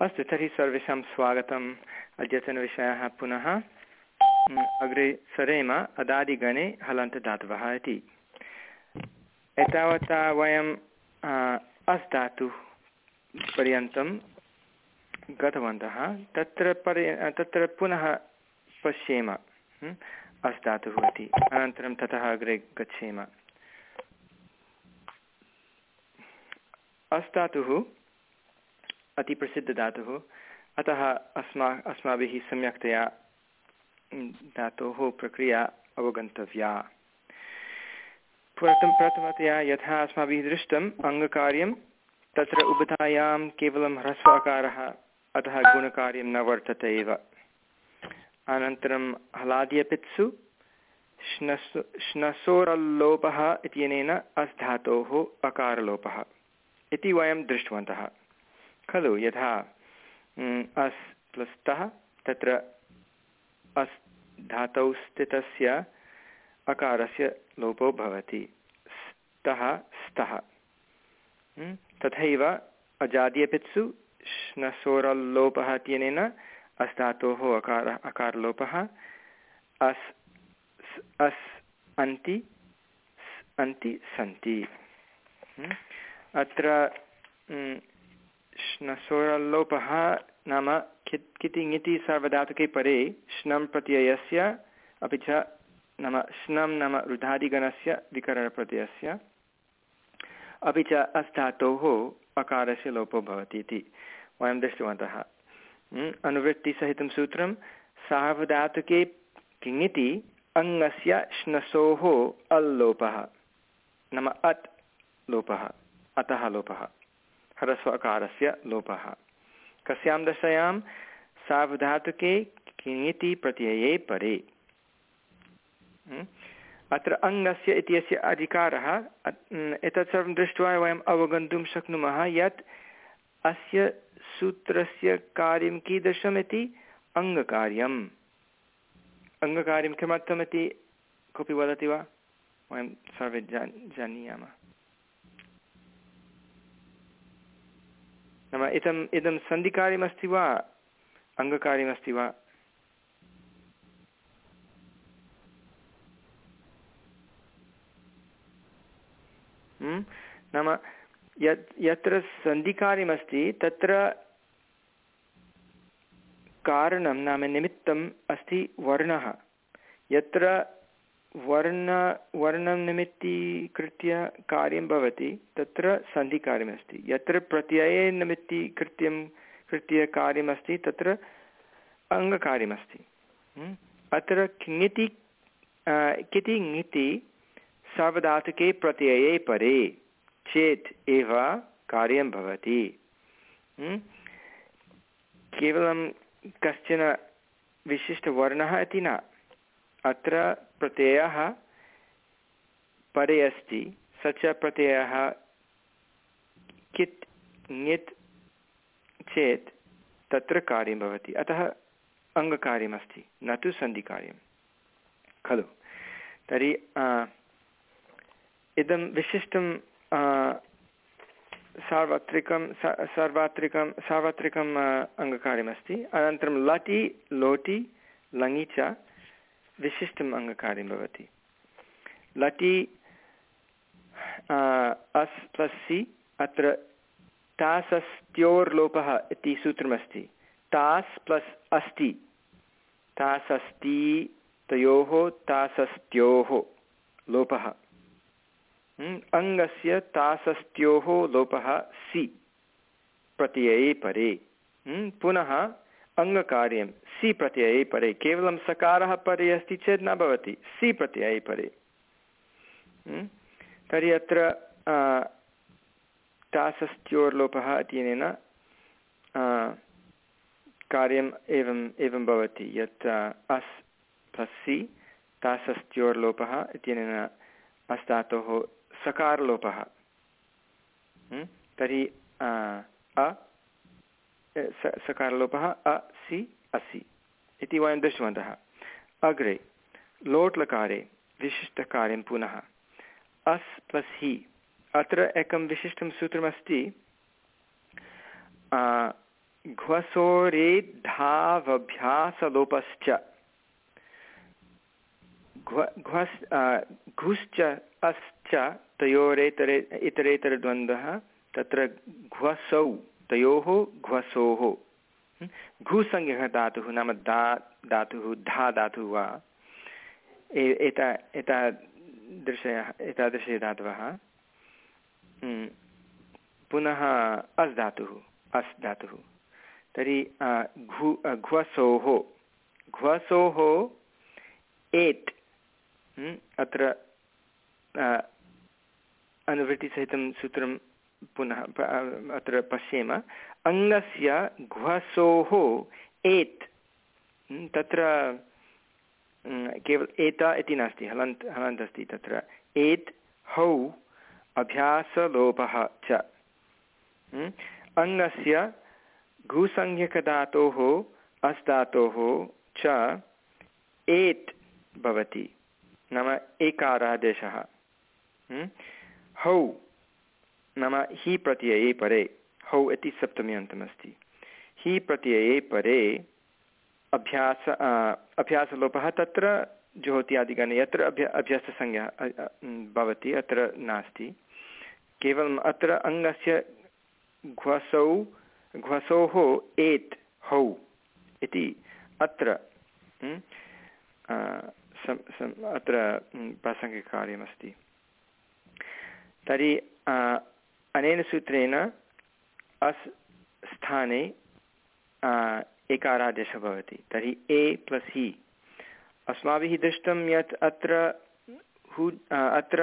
अस्तु, तर्हि सर्वेषां स्वागतम् अद्यतनविषयः पुनः। अग्रे सरेम, अदादिगणे हलन्तदातवः इति। एतावता वयम् अस् धातुः पर्यन्तं गतवन्तः। तत्र पर्य तत्र पुनः पश्येम अस् धातुः इति। अनन्तरं ततः अग्रे गच्छेम। अस् धातुः अतिप्रसिद्धधातुः अतः अस्मा, अस्माभिः सम्यक्तया धातोः प्रक्रिया अवगन्तव्या। प्रथम, प्रथमतया यथा अस्माभिः दृष्टम्, अङ्गकार्यं, तत्र उभधायां केवलं ह्रस्व अकारः अतः गुणकार्यं न वर्तते एव। अनन्तरं हलाद्यपित्सु, श्नसो, श्नसोरल्लोपः इत्यनेन अस् धातोः अकारलोपः। इति वयं दृष्टवन्तः। खलु यथा अस् प्लस्तः तत्र अस् धातौ स्थितस्य अकारस्य लोपो भवति। स्तः। स्तः तथैव अजाद्यपित्सु श्नसोरल्लोपः इत्यनेन अस् धातोः अकारः, अकारलोपः, अस् अस् अन्ति अन्ति, सन्ति। अत्र श्नसोरल्लोपः नाम कित् किति ङिति सार्वधातुके परे श्नं प्रत्ययस्य अपि च नाम श्नं नाम रुधादिगणस्य विकरणप्रत्ययस्य अपि च अस्धातोः अकारस्य लोपो भवति इति वयं दृष्टवन्तः अनुवृत्तिसहितं सूत्रं सार्वधातुके किङिति अङ्गस्य श्नसोः अल्लोपः नाम अत् लोपः अतः लोपः ह्रस्वकारस्य लोपः। कस्यां दशायां सावधातुके किङिति प्रत्यये परे अत्र अङ्गस्य इत्यस्य अधिकारः एतत् सर्वं दृष्ट्वा वयम् अवगन्तुं शक्नुमः यत् अस्य सूत्रस्य कार्यं कीदृशम् इति अङ्गकार्यम्। अङ्गकार्यं किमर्थमिति कोऽपि वदति वा? वयं सर्वे जान् जानीयामः। नाम इदम् इदं सन्धिकार्यमस्ति वा? अङ्गकार्यमस्ति वा? नाम यत्, यत्र सन्धिकार्यमस्ति, तत्र कारणं नाम निमित्तम् अस्ति वर्णः। यत्र वर्ण वर्णं निमित्तीकृत्य कार्यं भवति, तत्र सन्धिकार्यमस्ति यत्र प्रत्यये निमित्तीकृत्यं कृत्य कार्यमस्ति, तत्र अङ्गकार्यमस्ति। अत्र किङिति किति ङिति सार्वधातुके प्रत्यये परे, चेत् एव कार्यं भवति। केवलं कश्चन विशिष्टवर्णः इति न। अत्र प्रत्ययः परे अस्ति। स च प्रत्ययः कित् ङित् चेत् तत्र कार्यं भवति। अतः अङ्गकार्यमस्ति, न तु सन्धिकार्यं। खलु। तर्हि इदं विशिष्टं सार्वत्रिकं सार्वत्रिकं सार्वत्रिकम् अङ्गकार्यमस्ति। अनन्तरं लटि, लोटि, लङि च। विशिष्टम् अङ्गकार्यं भवति। लटि अस् प्लस् सि अत्र तासस्त्योर्लोपः इति सूत्रमस्ति। तास् प्लस् अस्ति। तासस्ति तयोः तासस्त्योः लोपः। अङ्गस्य तासस्त्योः लोपः सि, प्रत्यये परे। पुनः अङ्गकार्यं सि प्रत्यये परे, केवलं सकारः परे अस्ति चेत् न भवति, सि प्रत्यये परे। तर्हि अत्र तासस्त्योर्लोपः इत्यनेन कार्यम् एवम्, एवं भवति यत् अस् प्लस् सि इत्यनेन अस्तातोः सकारलोपः। तर्हि अ सकारलोपः अ, सि, असि। इति वयं दृष्टवन्तः। अग्रे लोट् लकारे विशिष्टकार्यं पुनः। अस् प्लस् हि, अत्र एकं विशिष्टं सूत्रमस्ति। घ्वसोरेद्धावभ्यासलोपश्च। घ्व घुश्च, अश्च, तयोरेतरे, इतरेतरद्वन्द्वः, तत्र घ्वसौ। तयोः घ्वसोः। घुसंज्ञः धातुः नाम दा धातुः, धा धातुः वा? एता एतादृशयः एतादृशे धातवः। पुनः अस् धातुः अस् धातुः। तर्हि घु घ्वसोः। घ्वसोः एट् अत्र अनुवृत्तिसहितं सूत्रं पुनः अत्र पश्येम अङ्गस्य घ्वसोः एत् तत्र केवल एता इति नास्ति, हलन्त् हलन्त् अस्ति तत्र, एत्, हौ, अभ्यासलोपः च अङ्गस्य घुसंज्ञकधातोः अस्धातोः च, एत् भवति, नाम एकारादेशः हौ। नाम हि प्रत्यये परे, हौ इति सप्तमी अन्तमस्ति हि प्रत्यये परे अभ्यास अभ्यासलोपः तत्र ज्योत्यादिगणे, यत्र अभ्य, अभ्याससंज्ञा भवति, अत्र नास्ति। केवलम् अत्र अङ्गस्य घ्वसौ, घ्वसोः एत्, हौ इति अत्र अत्र प्रासङ्गिककार्यमस्ति। तर्हि अनेन सूत्रेण अस् स्थाने एकारादेशः भवति। तर्हि ए प्लस् हि। अस्माभिः दृष्टं यत् अत्र हु अत्र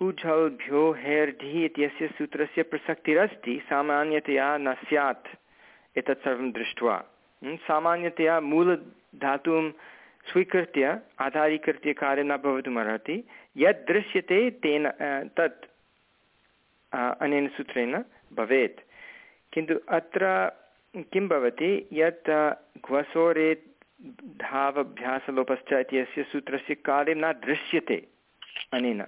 हुझल्भ्यो हेर्ढि इत्यस्य सूत्रस्य प्रसक्तिरस्ति, सामान्यतया न स्यात् एतत् सर्वं दृष्ट्वा। सामान्यतया मूलधातुं स्वीकृत्य, आधारीकृत्य कार्यं न भवितुमर्हति। यद् दृश्यते तेन तत् अनेन सूत्रेण भवेत्। किन्तु अत्र किं भवति? यत् घ्वसोरे धावभ्यासलोपश्च इत्यस्य सूत्रस्य कार्यं न दृश्यते, अनेन।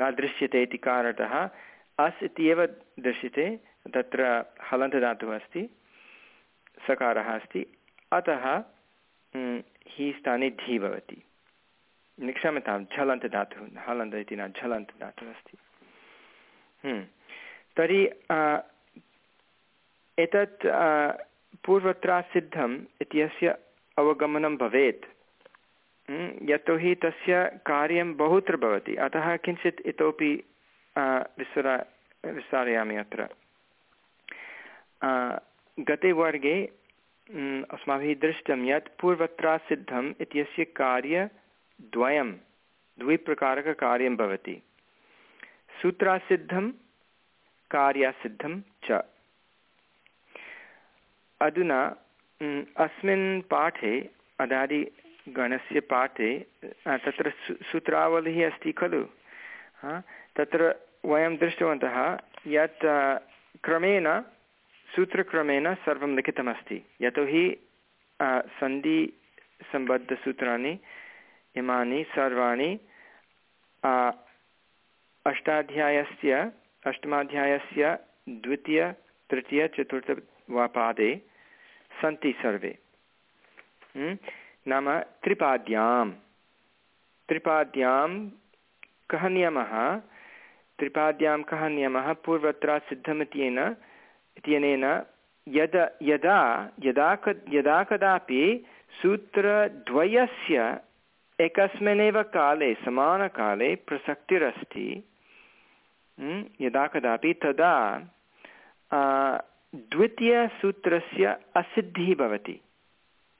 न दृश्यते इति कारणतः अस् इत्येव दृश्यते, तत्र हलन्तदातुः अस्ति, सकारः अस्ति। अतः हि स्थाने धी भवति। क्षम्यतां झलन्तदातुः हलन्त इति न झलन्तदातुः अस्ति। तर्हि एतत् पूर्वत्र सिद्धम् इत्यस्य अवगमनं भवेत्। यतोहि तस्य कार्यं बहुत्र भवति। अतः किञ्चित् इतोपि विस्तार विस्तारयामि अत्र। गते वर्गे अस्माभिः दृष्टं यत् पूर्वत्रासिद्धम् इत्यस्य कार्यद्वयं द्विप्रकारककार्यं भवति। सूत्रासिद्धं, कार्यासिद्धं च। अधुना अस्मिन् पाठे अदादिगणस्य पाठे तत्र सूत्रावलिः अस्ति खलु। तत्र वयं दृष्टवन्तः यत् क्रमेण, सूत्रक्रमेण सर्वं लिखितमस्ति। यतोहि सन्धिसम्बद्धसूत्राणि इमानि, सर्वाणि अष्टाध्यायस्य, अष्टमाध्यायस्य, द्वितीय, तृतीय, चतुर्थ वा पादे सन्ति सर्वे। नाम त्रिपाद्यां त्रिपाद्यां कः नियमः? त्रिपाद्यां कः नियमः? पूर्वत्र सिद्धमित्येन, इत्यनेन यद, यदा यदा क यदा कदापि सूत्रद्वयस्य एकस्मिन्नेव काले, समानकाले प्रसक्तिरस्ति। यदा कदापि तदा द्वितीयसूत्रस्य असिद्धिः भवति।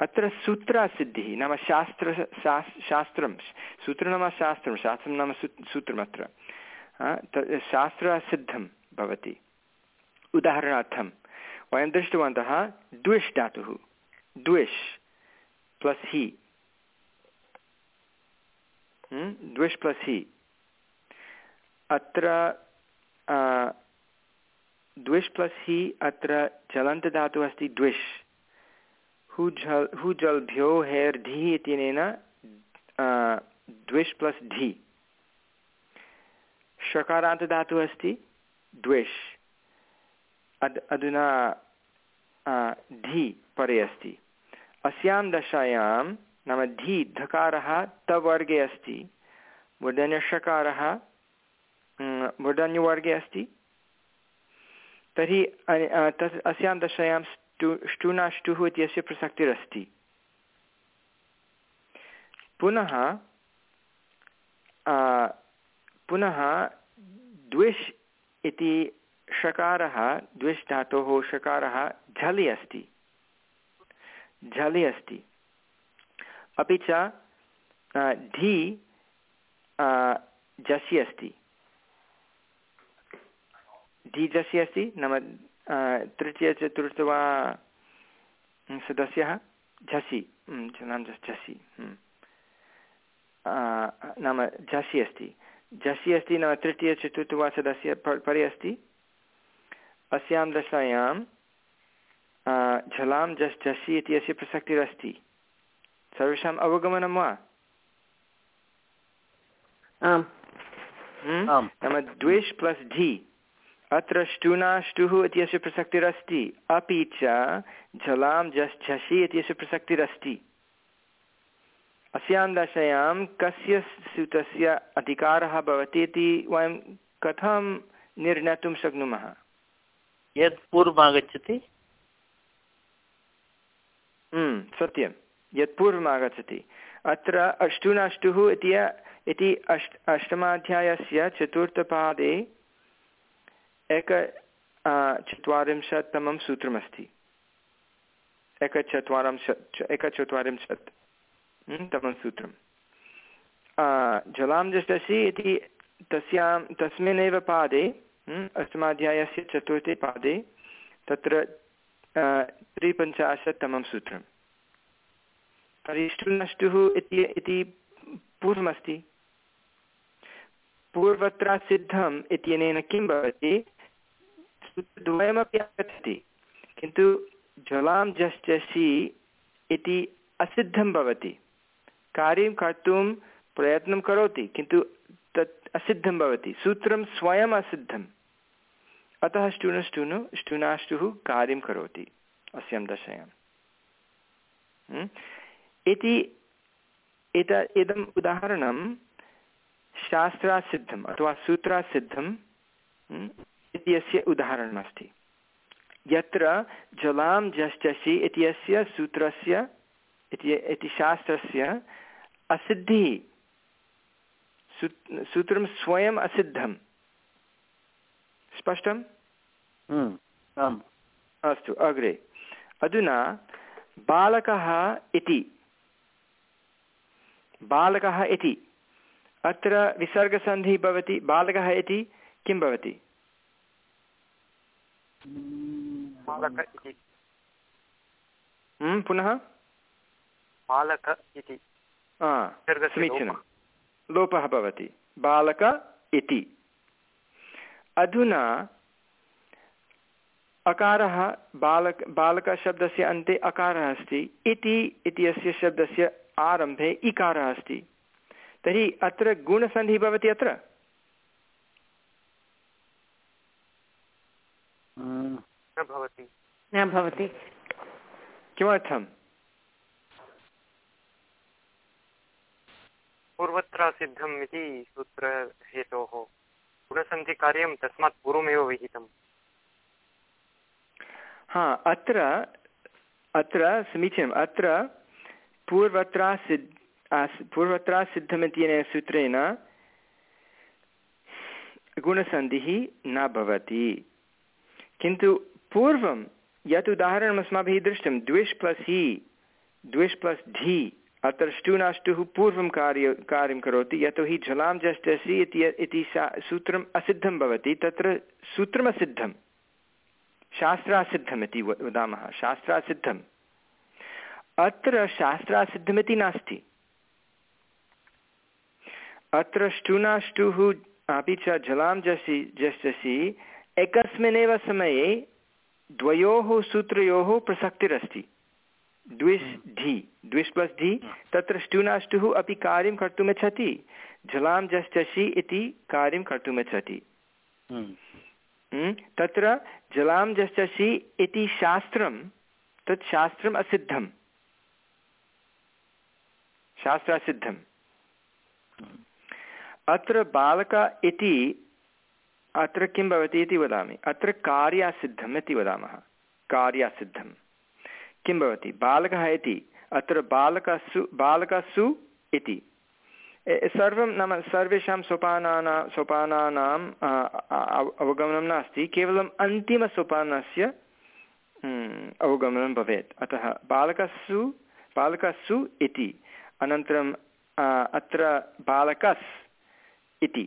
अत्र सूत्र असिद्धिः, नाम शास्त्र शास्त्रं, सूत्रं नाम शास्त्रं शास्त्रं नाम सूत्रमत्र। शास्त्र असिद्धं भवति। उदाहरणार्थं, वयं दृष्टवन्तः द्विष् धातुः। द्विष् प्लस् हि। द्विष् प्लस् हि। अत्र द्विष् प्लस् हि अत्र चलन्तधातुः अस्ति द्विष्। हुझल् हुजल्भ्यो हेर् इत्यनेन द्विष् प्लस् ढि षकारान्तधातुः अस्ति, द्विष्। अद्, अधुना धी परे अस्ति। अस्यां दशायां नाम धी, धकारः तवर्गे अस्ति। मूर्धन्यषकारः मूर्धन्यवर्गे अस्ति। तर्हि तस्, अस्यां दशायां ष्टु ष्टुनाष्टुः इत्यस्य प्रसक्तिरस्ति। पुनः पुनः द्विष् इति षकारः, द्विष् धातोः षकारः झलि अस्ति। झलि अस्ति। अपि च धी जसि अस्ति। धी जसि अस्ति नाम तृतीयचतुर्थ वा सदस्यः झसि नाम झसि नाम झसि अस्ति। झसि अस्ति नाम तृतीयचतुर्थ वा सदस्य परे अस्ति। अस्यां दशायां झलां झस् झसि इत्यस्य प्रसक्तिरस्ति। सर्वेषाम् अवगमनं वा? नाम द्वेष् प्लस् धि अत्र ष्टुनाष्टुः इत्यस्य प्रसक्तिरस्ति अपि च झलां झस् झसि इत्यस्य प्रसक्तिरस्ति। अस्यां दशायां कस्य सूत्रस्य अधिकारः भवति इति वयं कथं निर्णेतुं शक्नुमः? यत् पूर्वमागच्छति? हम्म, सत्यं। यत् पूर्वमागच्छति। अत्र अष्टुनाष्टुः इति इति अष्ट अष्टमाध्यायस्य चतुर्थपादे एक चत्वारिंशत्तमं सूत्रमस्ति। एकचत्वारिंशत् एकचत्वारिंशत् तमं सूत्रं जलां इति तस्यां तस्मिन्नेव पादे अष्टमाध्यायस्य चतुर्थे पादे, तत्र त्रिपञ्चाशत्तमं सूत्रं तर्हि नष्टुः इति इति पूर्वमस्ति। पूर्वत्र सिद्धम् इत्यनेन किं भवति? द्वयमपि आगच्छति किन्तु जलां जश्चसि इति असिद्धं भवति। कार्यं कर्तुं प्रयत्नं करोति किन्तु तत् असिद्धं भवति। सूत्रं स्वयम् असिद्धम्। अतः ष्टुनष्टुनु ष्टुनाष्टुः कार्यं करोति अस्यां दशायाम्। हम्म? इति एत इदम् उदाहरणं अथवा सूत्रासिद्धम् हम्म, इत्यस्य उदाहरणमस्ति। यत्र जलां जश्चसि इत्यस्य सूत्रस्य इति शास्त्रस्य असिद्धिः सूत्रं स्वयम् असिद्धं स्पष्टम्? हम्म, अस्तु अग्रे। अधुना बालकः इति। बालकः इति। अत्र विसर्गसन्धिः भवति बालकः इति किं भवति? हम्म, पुनः? बालक इति। समीचीनं। लोपः भवति। बालक इति। अधुना अकारः बालक बालकशब्दस्य अन्ते अकारः अस्ति। इति इत्यस्य शब्दस्य आरम्भे इकारः अस्ति। तर्हि अत्र गुणसन्धिः भवति अत्र? न भवति। न भवति। किमर्थं पूर्वत्र सिद्धम् इति सूत्रहेतोः। गुणसन्धिकार्यं तस्मात् पूर्वमेव विहितम्। हा अत्र अत्र समीचीनम्। अत्र पूर्वत्रा सिद् पूर्वत्रा सिद्धमित्यनेन सूत्रेण गुणसन्धिः न भवति। किन्तु पूर्वं यत् उदाहरणम् अस्माभिः दृष्टं, द्विष् प्लस् हि, द्विष् प्लस् धि अत्र ष्टुनाष्टुः पूर्वं कार्य कार्यं करोति यतोहि झलां जष्टसि इति इति सा सूत्रम् असिद्धं भवति, तत्र सूत्रमसिद्धं शास्त्रासिद्धम् इति वदामः, शास्त्रासिद्धम्। अत्र शास्त्रासिद्धमिति नास्ति। अत्र ष्टुनाष्टुः अपि च झलां जसि जष्टसि, एकस्मिन्नेव समये द्वयोः सूत्रयोः प्रसक्तिरस्ति। द्विष् धि। द्विष् प्लस् धि? तत्र ष्टुनाष्टुः अपि कार्यं कर्तुमिच्छति। जलां जश्चषि इति कार्यं कर्तुमिच्छति। हम्म। हम्म, तत्र जलां जश्चषि इति शास्त्रं तत् शास्त्रम् असिद्धं शास्त्रासिद्धम् अत्र बालक इति अत्र किं भवति इति वदामि। अत्र कार्यासिद्धम् इति वदामः। कार्यासिद्धं किं भवति? बालकः इति। अत्र बालकसु बालकसु इति। सर्वं नाम सर्वेषां सोपानानां सोपानानाम् अवगमनं नास्ति। केवलम् अन्तिमसोपानस्य अवगमनं भवेत्। अतः बालकस्सु बालकस्सु इति। अनन्तरं अत्र बालकस् इति।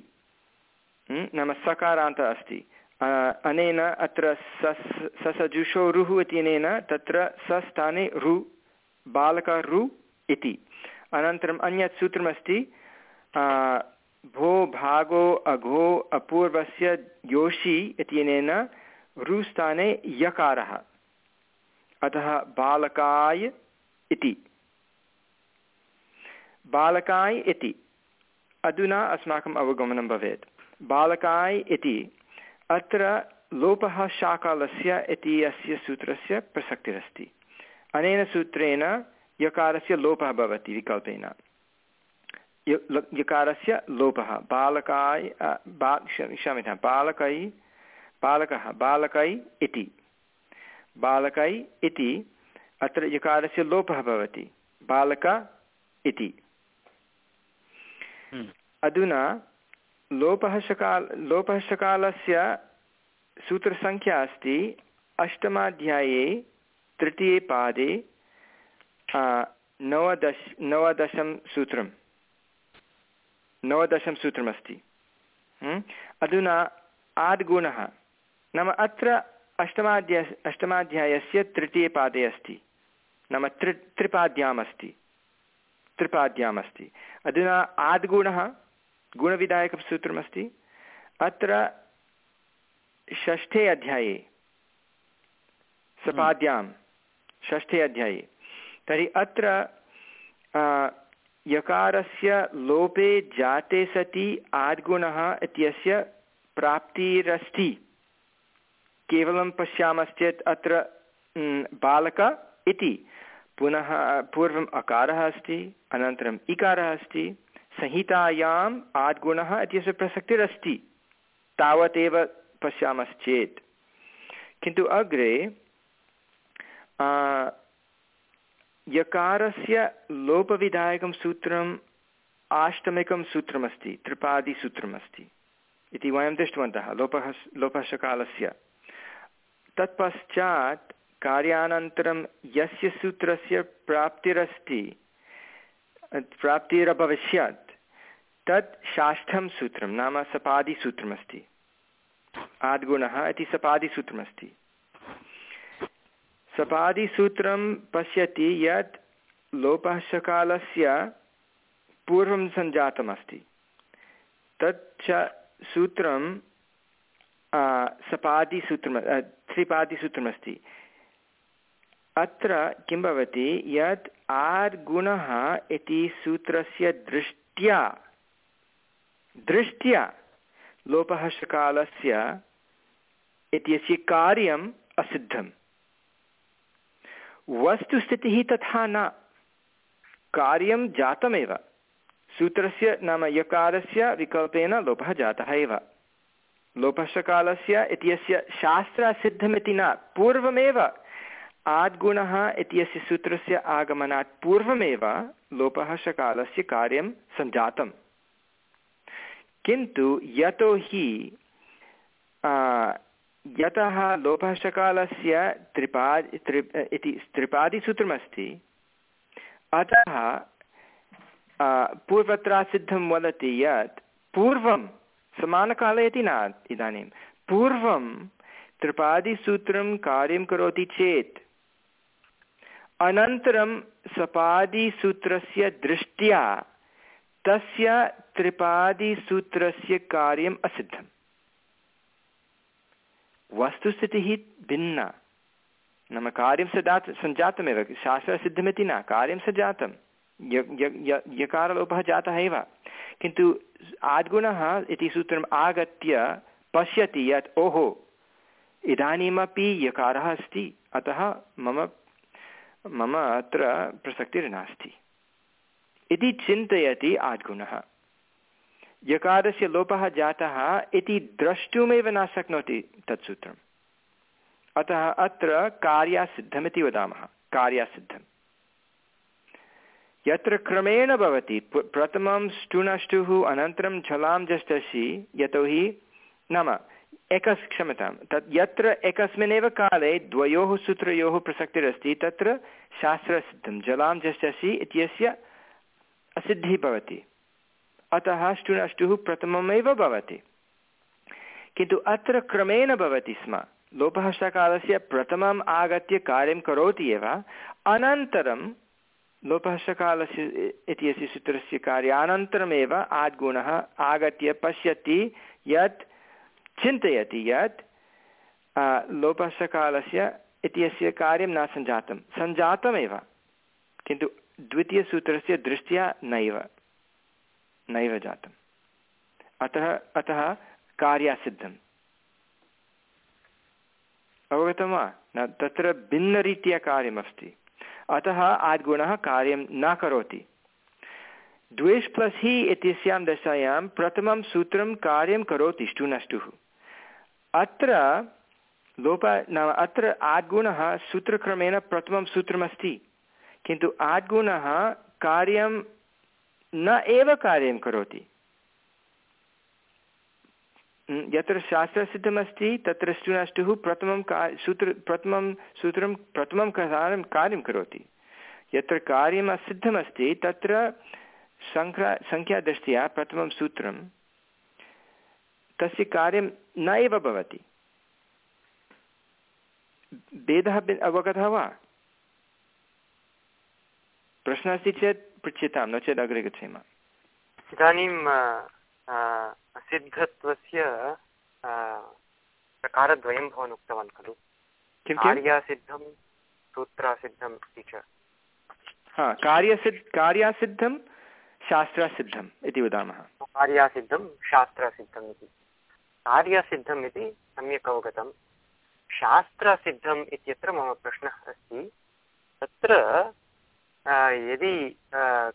नाम सकारान्तः अस्ति। अनेन अत्र सस्, ससजुषो रुः इत्यनेन तत्र सस्थाने रु बालकरु इति। अनन्तरम् अन्यत् सूत्रमस्ति भो भागो अघो अपूर्वस्य योषि इत्यनेन रुस्थाने यकारः। अतः बालकाय इति। बालकाय इति। अधुना अस्माकम् अवगमनं भवेत्। बालकाय इति। अत्र लोपः शाकालस्य इति अस्य सूत्रस्य प्रसक्तिरस्ति। अनेन सूत्रेण यकारस्य लोपः भवति विकल्पेन। यकारस्य लोपः। बालकाय बा क्षम्यतां बालकै बालकः बालकै इति। बालकै इति अत्र यकारस्य लोपः भवति। बालक इति। हम्म। अधुना लोपः शकाल लोपः शकालस्य सूत्रसङ्ख्या अस्ति अष्टमाध्याये तृतीये पादे नवदश, नवदशं सूत्रं। नवदशं सूत्रमस्ति? अधुना आद्गुणः। नाम अत्र अष्टमाध्याय अष्टमाध्यायस्य तृतीयपादे अस्ति। नाम त्रि त्रिपाद्याम् अस्ति अधुना आद्गुणः गुणविधायकं सूत्रमस्ति। अत्र षष्ठे अध्याये, सपाद्यां, षष्ठे अध्याये। तर्हि अत्र यकारस्य लोपे जाते सति आद्गुणः इत्यस्य प्राप्तिरस्ति। केवलं पश्यामश्चेत् अत्र बालक इति। पुनः, पूर्वम् अकारः अस्ति, अनन्तरम् इकारः अस्ति। संहितायाम् आद्गुणः इत्यस्य प्रसक्तिरस्ति तावदेव पश्यामश्चेत्। किन्तु अग्रे यकारस्य लोपविधायकं सूत्रम् आष्टमिकं सूत्रमस्ति, त्रिपादिसूत्रमस्ति इति वयं दृष्टवन्तः, लोपः लोपशकालस्य तत्पश्चात् कार्यानन्तरं यस्य सूत्रस्य प्राप्तिरस्ति, प्राप्तिरभविष्यत् तत् षाष्ठं सूत्रं, नाम सपादिसूत्रमस्ति। आद्गुणः इति सपादिसूत्रमस्ति। सपादिसूत्रं पश्यति यत् लोपः सकालस्य पूर्वं सञ्जातमस्ति। तत् च सूत्रं सपादिसूत्रं त्रिपादिसूत्रमस्ति। अत्र किं भवति? यत् आर् गुणः इति सूत्रस्य दृष्ट्या दृष्ट्या लोपः सकालस्य इत्यस्य कार्यम् असिद्धम्। वस्तुस्थितिः तथा न। कार्यं जातमेव। सूत्रस्य नाम यकारस्य विकल्पेन लोपः जातः एव। लोपसकालस्य इत्यस्य शास्त्रासिद्धमिति न। पूर्वमेव आद्गुणः इत्यस्य सूत्रस्य आगमनात् पूर्वमेव लोपः सकालस्य कार्यं सञ्जातं किन्तु यतः लोपः सकालस्य त्रिपादि, त्रि, इति त्रिपादिसूत्रमस्ति, अतः पूर्वत्रासिद्धं वदति यत् पूर्वं समानकाले इति न, इदानीं, पूर्वं त्रिपादिसूत्रं कार्यं करोति चेत्, अनन्तरं सपादिसूत्रस्य दृष्ट्या तस्य त्रिपादिसूत्रस्य कार्यम् असिद्धम्। वस्तुस्थितिः भिन्ना। नाम कार्यं सजात सञ्जातमेव। शास्त्रसिद्धमिति न। कार्यं सञ्जातं। यकारलोपः जातः एव। किन्तु आद्गुणः इति सूत्रम् आगत्य पश्यति यत्, ओहो, इदानीमपि यकारः अस्ति। अतः मम मम अत्र प्रसक्तिर्नास्ति। इति चिन्तयति आद्गुणः। यकारस्य लोपः जातः इति द्रष्टुमेव न शक्नोति तत् सूत्रम् अतः अत्र कार्यासिद्धमिति वदामः, कार्यासिद्धम्। यत्र क्रमेण भवति प्रथमं स्टुनष्टुः अनन्तरं झलां जष्टसि यतोहि नाम एकस् क्षम्यतां तत् यत्र एकस्मिन्नेव काले द्वयोः सूत्रयोः प्रसक्तिरस्ति, तत्र शास्त्रसिद्धं जलां जष्टसि इत्यस्य असिद्धिः भवति। अतः स्टुनष्टुः प्रथममेव भवति। किन्तु अत्र क्रमेण भवति स्म। लोपः सकालस्य प्रथमम् आगत्य कार्यं करोति एव। अनन्तरं लोपः सकालस्य इत्यस्य सूत्रस्य कार्यानन्तरमेव आद्गुणः आगत्य पश्यति यत्, चिन्तयति यत् लोपः सकालस्य इत्यस्य कार्यं न सञ्जातं। सञ्जातमेव। किन्तु द्वितीयसूत्रस्य दृष्ट्या नैव नैव जातम्। अतः अतः कार्यासिद्धम्। अवगतं वा? न, तत्र भिन्नरीत्या कार्यमस्ति। अतः आद्गुणः कार्यं न करोति। द्वेष् प्लस् हि इत्यस्यां दशायां प्रथमं सूत्रं कार्यं करोति ष्टुनष्टुः। अत्र लोप, नाम अत्र आद्गुणः सूत्रक्रमेण प्रथमं सूत्रमस्ति। किन्तु आद्गुणः कार्यं न एव कार्यं करोति। यत्र शास्त्रसिद्धमस्ति, तत्र ष्टुनष्टुः प्रथमं का, सूत्र, प्रथमं सूत्रं, प्रथमं कार्यं कार्यं करोति। यत्र कार्यम् असिद्धमस्ति, तत्र सङ्ख्या सङ्ख्यादृष्ट्या प्रथमं सूत्रं, तस्य कार्यं न एव भवति। भेदः अवगतः वा? प्रश्नः अस्ति चेत् पृच्छ्यतां नो चेत् अग्रे गच्छेम। इदानीं सिद्धत्वस्य प्रकारद्वयं भवान् उक्तवान् खलु। कार्यासिद्धं सूत्रासिद्धम् इति च। हा कार्यसिद्ध कार्यासिद्धं शास्त्रासिद्धम् इति वदामः। कार्यासिद्धं शास्त्रासिद्धम् इति। कार्यसिद्धम् इति सम्यक् अवगतं। शास्त्रसिद्धम् इत्यत्र मम प्रश्नः अस्ति। तत्र यदि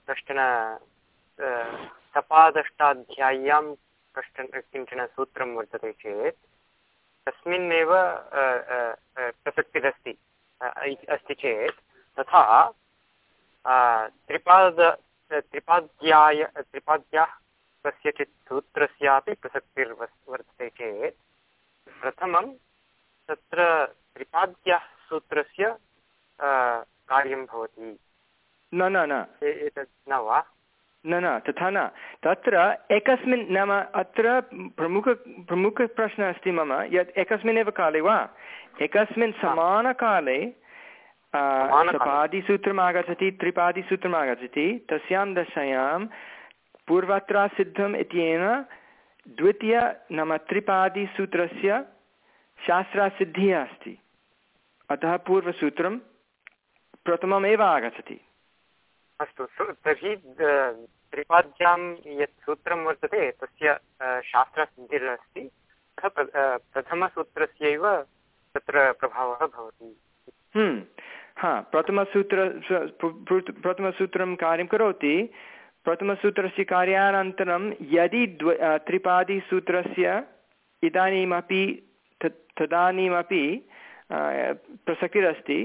कश्चन सपादष्टाध्याय्यां कश्चन, किंचन सूत्रं वर्तते चेत्, तस्मिन्नेव प्रसक्तिरस्ति अस्ति चेत्, तथा त्रिपाद त्रिपाद्याय त्रिपाद्याः कस्यचित् सूत्रस्यापि प्रसक्तिर्वस् वर्तते चेत्, प्रथमं तत्र त्रिपाद्याः सूत्रस्य कार्यं भवति। न न न। एतत् न वा? न न तथा न। तत्र एकस्मिन् नाम अत्र प्रमुख प्रमुखप्रश्नः अस्ति मम। यत् एकस्मिन् काले वा? एकस्मिन् समानकाले सपादिसूत्रम् आगच्छति त्रिपादिसूत्रम् आगच्छति। तस्यां दशायां पूर्वत्र सिद्धम् इत्येन द्वितीय नाम त्रिपादिसूत्रस्य शास्त्रासिद्धिः अस्ति। अतः पूर्वसूत्रं प्रथममेव आगच्छति। अस्तु तर्हि त्रिपाद्यां यत् सूत्रं वर्तते तस्य शास्त्रसिद्धिरस्ति अतः प्रथमसूत्रस्यैव तत्र प्रभावः भवति। हम्म, हा प्रथमसूत्र प्रथमसूत्रं कार्यं करोति। प्रथमसूत्रस्य कार्यानन्तरं यदि द्व त्रिपादिसूत्रस्य इदानीमपि तदानीमपि प्रसक्तिरस्ति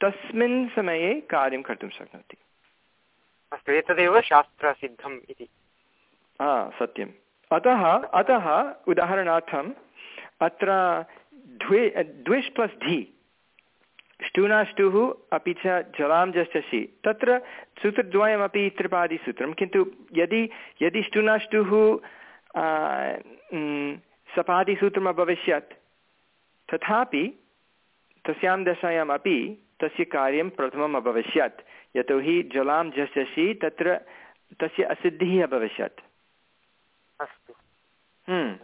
तस्मिन् समये कार्यं कर्तुं शक्नोति। अस्तु, एतदेव शास्त्रसिद्धम् इति। हा, सत्यम्। अतः अतः उदाहरणार्थम् अत्र द्वे, द्विष् प्लस् धि ष्टुनाष्टुः अपि च जलां जष्टसि तत्र सूत्रद्वयमपि त्रिपादिसूत्रं किन्तु यदि यदि ष्टुनाष्टुः सपादिसूत्रम् अभविष्यत्, तथापि तस्यां दशायामपि तस्य कार्यं प्रथमम् अभविष्यत्। यतोहि जलां झषसि तत्र तस्य असिद्धिः अभविष्यत्। अस्तु। हम्म।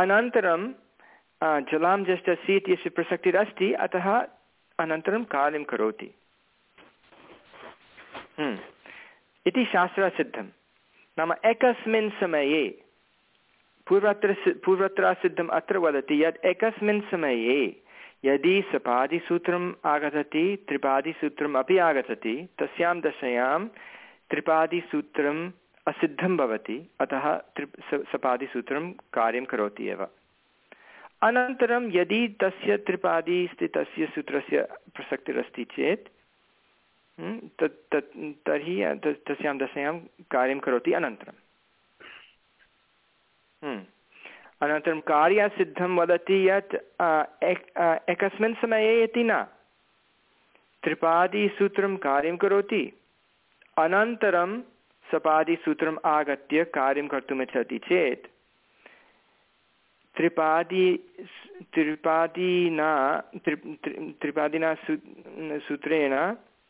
अनन्तरं जलां झषसि इत्यस्य प्रसक्तिरस्ति अतः अनन्तरं कार्यं करोति। हम्म। इति शास्त्रसिद्धं। नाम एकस्मिन् समये पूर्वत्र पूर्वत्र सिद्धम् अत्र वदति यत् एकस्मिन् समये यदि सपादिसूत्रम् आगच्छति त्रिपादिसूत्रम् अपि आगच्छति तस्यां दशायां त्रिपादिसूत्रम् असिद्धं भवति, अतः त्रि सपादिसूत्रं कार्यं करोति एव। अनन्तरं यदि तस्य त्रिपादिस्थितस्य सूत्रस्य प्रसक्तिरस्ति चेत् तत् तत् तर्हि तस्यां दशायां कार्यं करोति अनन्तरं। अनन्तरं कार्यसिद्धं वदति यत् एकस्मिन् समये इति न। त्रिपादिसूत्रं कार्यं करोति। अनन्तरं सपादिसूत्रम् आगत्य कार्यं कर्तुमिच्छति चेत्, त्रिपादि त्रिपादिना, त्रि त्रिपादिना सू सूत्रेण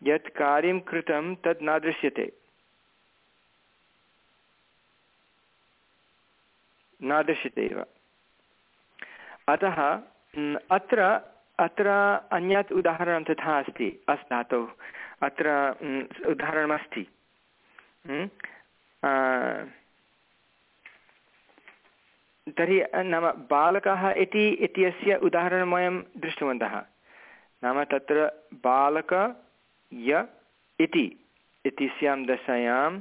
यत् कार्यं कृतं तद् न दृश्यते। न दृश्यते एव। अतः अत्र अत्र अन्यत् उदाहरणं तथा अस्ति अस् धातोः अत्र उदाहरणमस्ति। तर्हि नाम बालकः इति, इत्यस्य उदाहरणं वयं दृष्टवन्तः। नाम तत्र बालक य इति, इत्यस्यां दशायां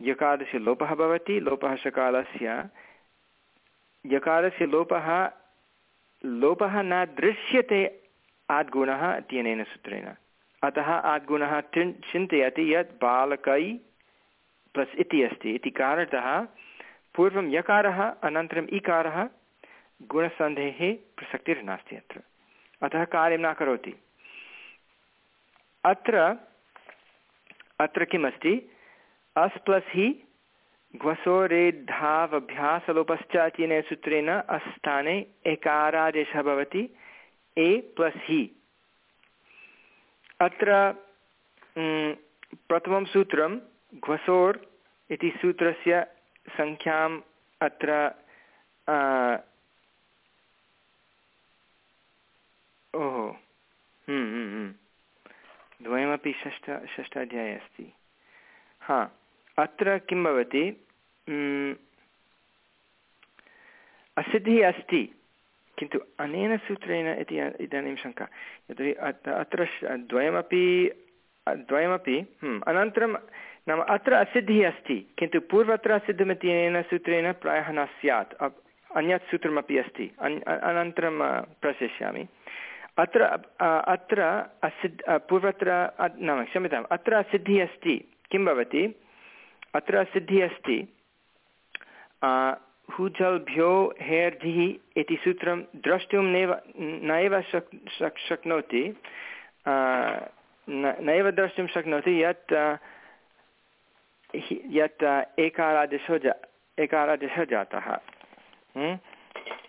यकारस्य लोपः भवति लोपः सकालस्य यकारस्य लोपः लोपः न दृश्यते आद्गुणः इत्यनेन सूत्रेण। अतः आद्गुणः चिन्तयति यत् बालकै प्लस् इति अस्ति। इति कारणतः पूर्वं यकारः, अनन्तरम् इकारः गुणसन्धेः प्रसक्तिर्नास्ति अत्र। अतः कार्यं न करोति। अत्र अत्र किमस्ति? अस् प्लस् हि घ्वसोरेद्धावभ्यासलोपश्च इत्यनेन सूत्रेण अस्थाने एकारादेशः भवति, ए प्लस् हि। अत्र प्रथमं सूत्रं घ्वसोर् इति सूत्रस्य सङ्ख्याम् अत्र ओहो। द्वयमपि षष्ठ, षष्ठाध्याये अस्ति। हा। अत्र किं भवति? असिद्धिः अस्ति, किन्तु अनेन सूत्रेण इति इदानीं शङ्का। यतोहि अत्र द्वयमपि द्वयमपि अनन्तरं नाम अत्र असिद्धिः अस्ति, किन्तु पूर्वत्र असिद्धमिति अनेन सूत्रेण प्रायः न स्यात्। अन्यत् सूत्रमपि अस्ति। अनन्तरं प्रशिष्यामि अत्र अत्र असिद् पूर्वत्र नाम क्षम्यताम्, अत्र असिद्धिः अस्ति। किं भवति? अत्र सिद्धिः अस्ति। हुजल्भ्यो हेर्धिः इति सूत्रं द्रष्टुं नैव नैव शक् शक्, शक्नोति। नैव द्रष्टुं शक्नोति यत् यत् एकारादेशो जा एकारादेशः जातः।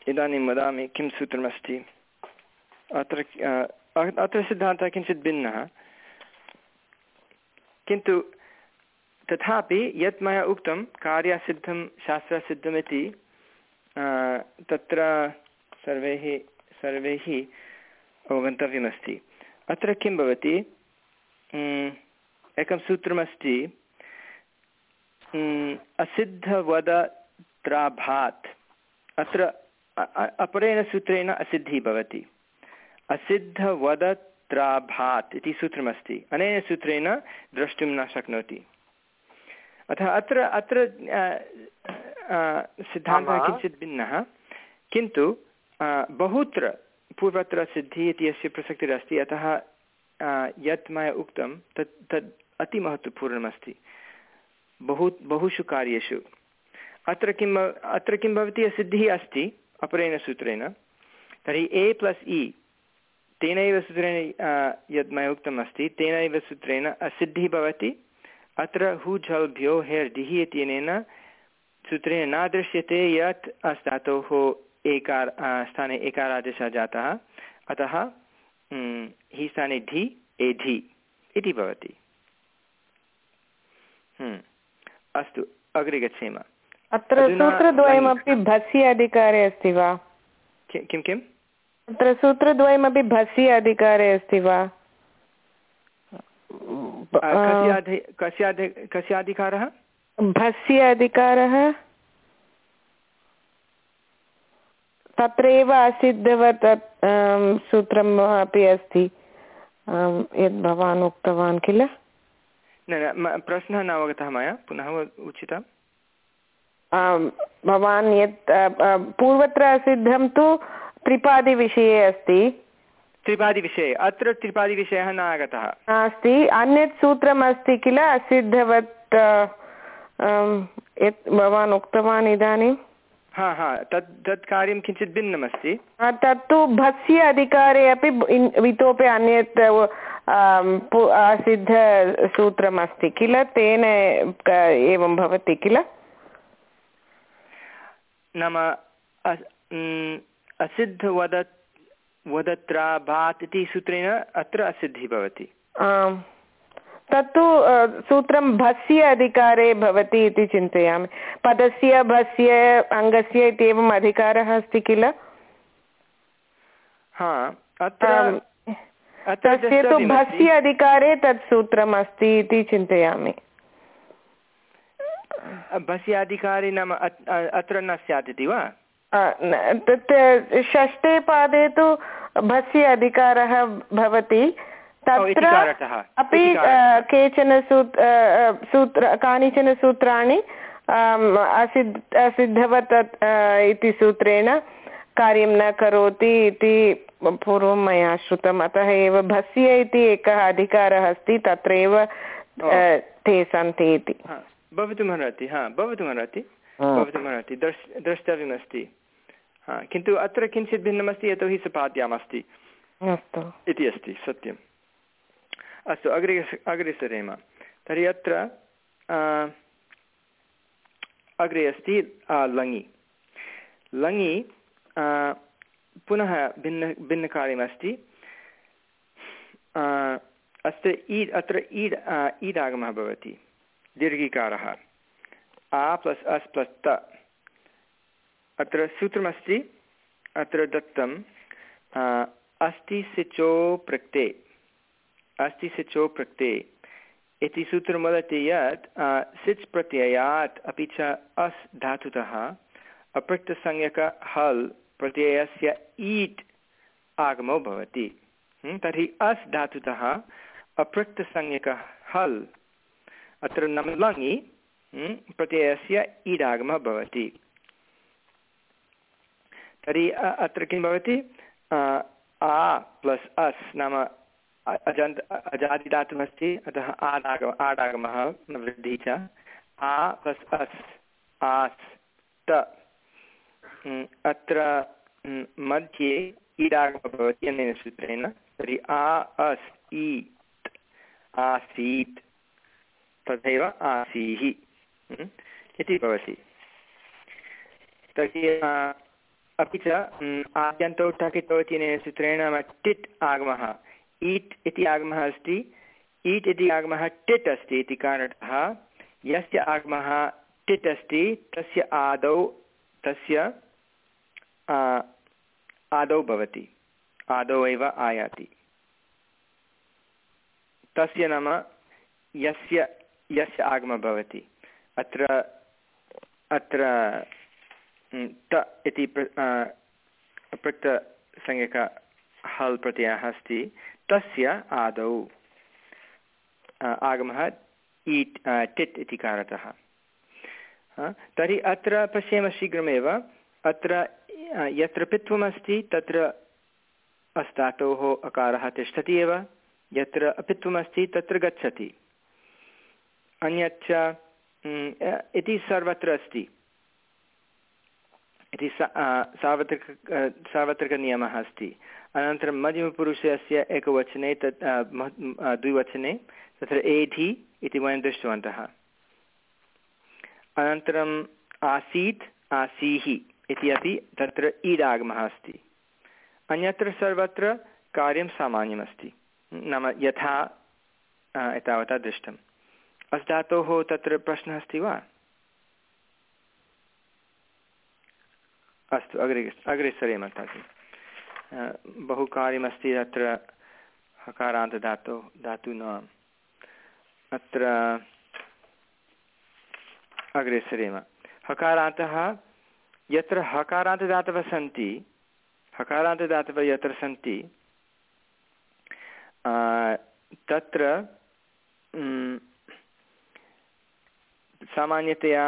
इदानीं वदामि, किं सूत्रमस्ति? अत्र अत्र सिद्धान्तः किञ्चित् भिन्नः। किन्तु तथापि यत् मया उक्तं कार्यसिद्धं, शास्त्रसिद्धमिति तत्र सर्वैः सर्वैः अवगन्तव्यमस्ति। अत्र किं भवति? एकं सूत्रमस्ति असिद्धवदत्राभात्। अत्र अपरेण सूत्रेण असिद्धिः भवति। असिद्धवदत्राभात् इति सूत्रमस्ति। अनेन सूत्रेण द्रष्टुं न शक्नोति। अतः अत्र अत्र सिद्धान्तः किञ्चित् भिन्नः। किन्तु बहुत्र पूर्वत्र सिद्धिः इति अस्य प्रसक्तिरस्ति अतः यत् मया उक्तं तत् तद् अतिमहत्त्वपूर्णमस्ति। बहु बहुषु कार्येषु। अत्र किम् अत्र किं भवति असिद्धिः अस्ति अपरेण सूत्रेण तर्हि ए प्लस् इ तेनैव सूत्रेण यद् मया उक्तम् अस्ति तेनैव सूत्रेण असिद्धिः भवति अत्र हु झल्भ्यो हेर् डिः इत्यनेन सूत्रेण न दृश्यते यत् अस्धातोः एकार स्थाने एकारादेशः जातः। अतः हि स्थाने ढि एधि इति भवति। अस्तु अग्रे गच्छेम। अत्र सूत्रद्वयमपि भस्य अधिकारे अस्ति वा? किं किम् अत्र सूत्रद्वयमपि भस्य अधिकारे अस्ति वा? कस्य अधिकारः भस्य अधिकारः तत्रैव असिद्धवत् सूत्रम् अपि अस्ति यद् भवान् उक्तवान् किल? न न प्रश्नः न अवगतः मया पुनः उचितम्। भवान् यत् पूर्वत्र असिद्धं तु त्रिपादिविषये अस्ति। त्रिपादिविषये अत्र त्रिपादिविषयः न आगतः नास्ति अन्यत् सूत्रम् अस्ति किल असिद्धवत् यत् भवान् उक्तवान् इदानीं? हा हा तत् तत् कार्यं किञ्चित् भिन्नमस्ति। तत्तु भस्य अधिकारे अपि इतोपि अन्यत् सिद्धसूत्रमस्ति किल? तेन एवं भवति किल? नाम असिद्ध वदत् वदत्रा भात् इति सूत्रेण अत्र असिद्धिः भवति। आम्। तत्तु सूत्रं भस्य अधिकारे भवति इति चिन्तयामि। पदस्य भस्य अङ्गस्य इत्येवम् अधिकारः अस्ति किल? तस्य तु भस्य अधिकारे तत् सूत्रम् अस्ति इति चिन्तयामि। भस्य अधिकारे नाम अत्र न स्यात् इति वा? तत् षष्ठे पादे तु भस्य अधिकारः भवति। तत्र अपि केचन सूत्र कानिचन सूत्राणि असिद्ध असिद्धवत् इति सूत्रेण कार्यं न करोति इति पूर्वं मया श्रुतम्। अतः एव भस्य इति एकः अधिकारः अस्ति तत्रैव ते सन्ति इति। भवितुमर्हति हा भवितुमर्हति। भवितुमर्हति द्रष् द्रष्टव्यमस्ति हा किन्तु अत्र किञ्चित् भिन्नमस्ति यतोहि सपाद्यामस्ति इति अस्ति सत्यम्। अस्तु अग्रे अग्रे सरेम तर्हि अत्र अग्रे अस्ति लङि। लङि पुनः भिन्न भिन्नकार्यमस्ति। अत्र ईड् अत्र ईड् ईडागमः भवति दीर्घिकारः। आ प्लस् अस् प्लस् त अत्र सूत्रमस्ति, अत्र दत्तं अस्ति सिचो प्रक्ते अस्ति सिचो प्रत्यये। इति सूत्रं वदति यत् सिच् प्रत्ययात् अपि च अस् धातुतः। अपृक्तसंज्ञक हल् प्रत्ययस्य ईट् आगमो भवति। तर्हि अस् धातुतः अपृक्तसंज्ञक हल्। अत्र नम लङि प्रत्ययस्य ईडागमः भवति। तर्हि अत्र किं भवति? आ प्लस् अस् नाम अजन्त अजादिदातुमस्ति अतः आदागम, आडागमः वृद्धिः च। आ प्लस् अस्, आस्, त। अत्र मध्ये ईडागमः भवति अनेन सूत्रेण। तर्हि आ अस्, ईत्, आसीत्, तथैव आसीः। इति भवति। तर्हि अपि च आद्यन्तौ टकितवति अनेन सूत्रेण नाम टिट् आगमः। ईट् इति आगमः अस्ति। ईट् इति आगमः टिट् अस्ति इति कारणतः यस्य आगमः टिट् अस्ति, तस्य आदौ तस्य आदौ भवति। आदौ एव आयाति। तस्य नाम यस्य यस्य आगमः भवति। अत्र अत्र त इति पृक्तसंज्ञक हल् प्रत्ययः अस्ति। तस्य आदौ आगमः ईट् टिट् इति कारणतः। तर्हि अत्र पश्येम शीघ्रमेव, अत्र यत्र पित्वमस्ति, तत्र अस्तातोः अकारः तिष्ठति एव। यत्र अपित्वमस्ति, तत्र गच्छति। अन्यच्च इति सर्वत्र अस्ति। इति सार्वत्रिक सार्वत्रिकनियमः अस्ति। अनन्तरं मध्यमपुरुषस्य एकवचने तत् द्विवचने, तत्र एधि इति वयं दृष्टवन्तः। अनन्तरम् आसीत् आसीः इति अपि तत्र ईडागमः अस्ति। अन्यत्र सर्वत्र कार्यं सामान्यमस्ति। नाम यथा एतावता दृष्टम्। अस्धातोः तत्र प्रश्नः अस्ति वा? अस्तु, अग्रे अग्रे सरेम तर्हि बहु कार्यमस्ति अत्र हकारान्तधातु धातूनाम् अत्र अग्रे सरेम। हकारान्तः यत्र हकारान्तदातवः सन्ति, हकारान्तदातवः यत्र सन्ति तत्र सामान्यतया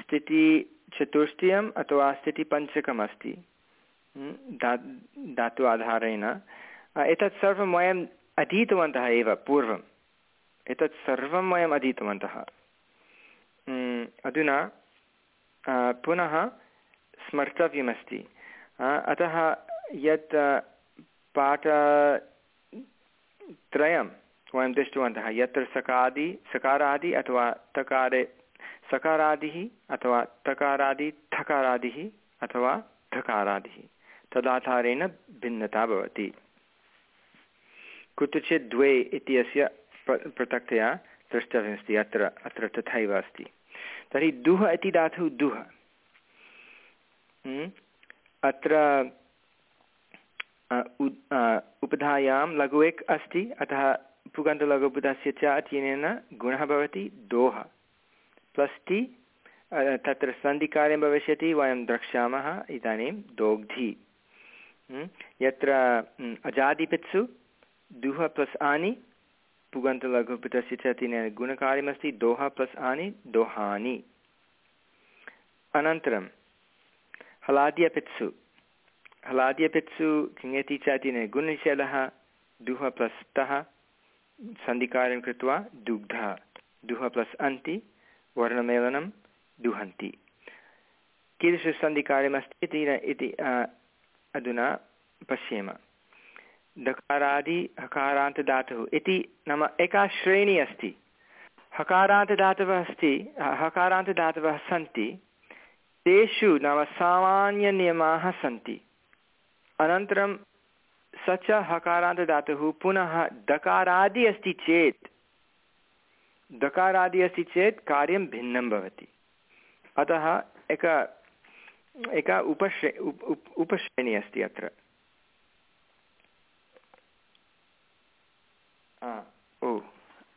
स्थितिचतुष्टयम् अथवा स्थितिपञ्चकम् अस्ति धा, धातु आधारेण। एतत् सर्वं वयम् अधीतवन्तः एव पूर्वम्। एतत् सर्वं वयम् अधीतवन्तः। अधुना पुनः स्मर्तव्यमस्ति। अतः यत् पाठत्रयं वयं दृष्टवन्तः। यत्र सकादि, सकारादि अथवा तकारे, सकारादिः अथवा तकारादि, थकारादिः अथवा धकारादिः। तदाधारेण भिन्नता भवति। कुत्रचित् द्वे इत्यस्य पृथक्तया द्रष्टव्यमस्ति अत्र अत्र तथैव अस्ति। तर्हि दुः इति धातुः दुः हम्म? अत्र उपधायां लघु एक् अस्ति, अतः पुगन्तलघुपदस्य च अत्यनेन गुणः भवति दोः प्लस् टि तत्र सन्धिकार्यं भविष्यति वयं द्रक्ष्यामः इदानीं दोग्धि? यत्र अजादिपित्सु दुः प्लस् आनि पुगन्तलघुपदस्य च अत्यनेन गुणकार्यमस्ति दोः प्लस् आनि दोहानि अनन्तरं हलाद्यपित्सु हलाद्यपित्सु किङति च अत्यनेन गुणनिषेधः दुः प्लस् सन्धिकार्यं कृत्वा दुग्धः। दुः प्लस् अन्ति, वर्णमेलनं दुहन्ति। कीदृशसन्धिकार्यमस्ति इति इति अधुना पश्येम। दकारादि हकारान्तदातुः इति नाम एका श्रेणी अस्ति। हकारान्तदातवः अस्ति, हकारान्तदातवः सन्ति। तेषु नाम सामान्यनियमाः सन्ति। अनन्तरं स च हकारान्तदातुः पुनः दकारादि अस्ति चेत्। दकारादि अस्ति चेत्, कार्यं भिन्नं भवति। अतः एका एका उपश्रे उप उपश्रेणी अस्ति अत्र। ओ,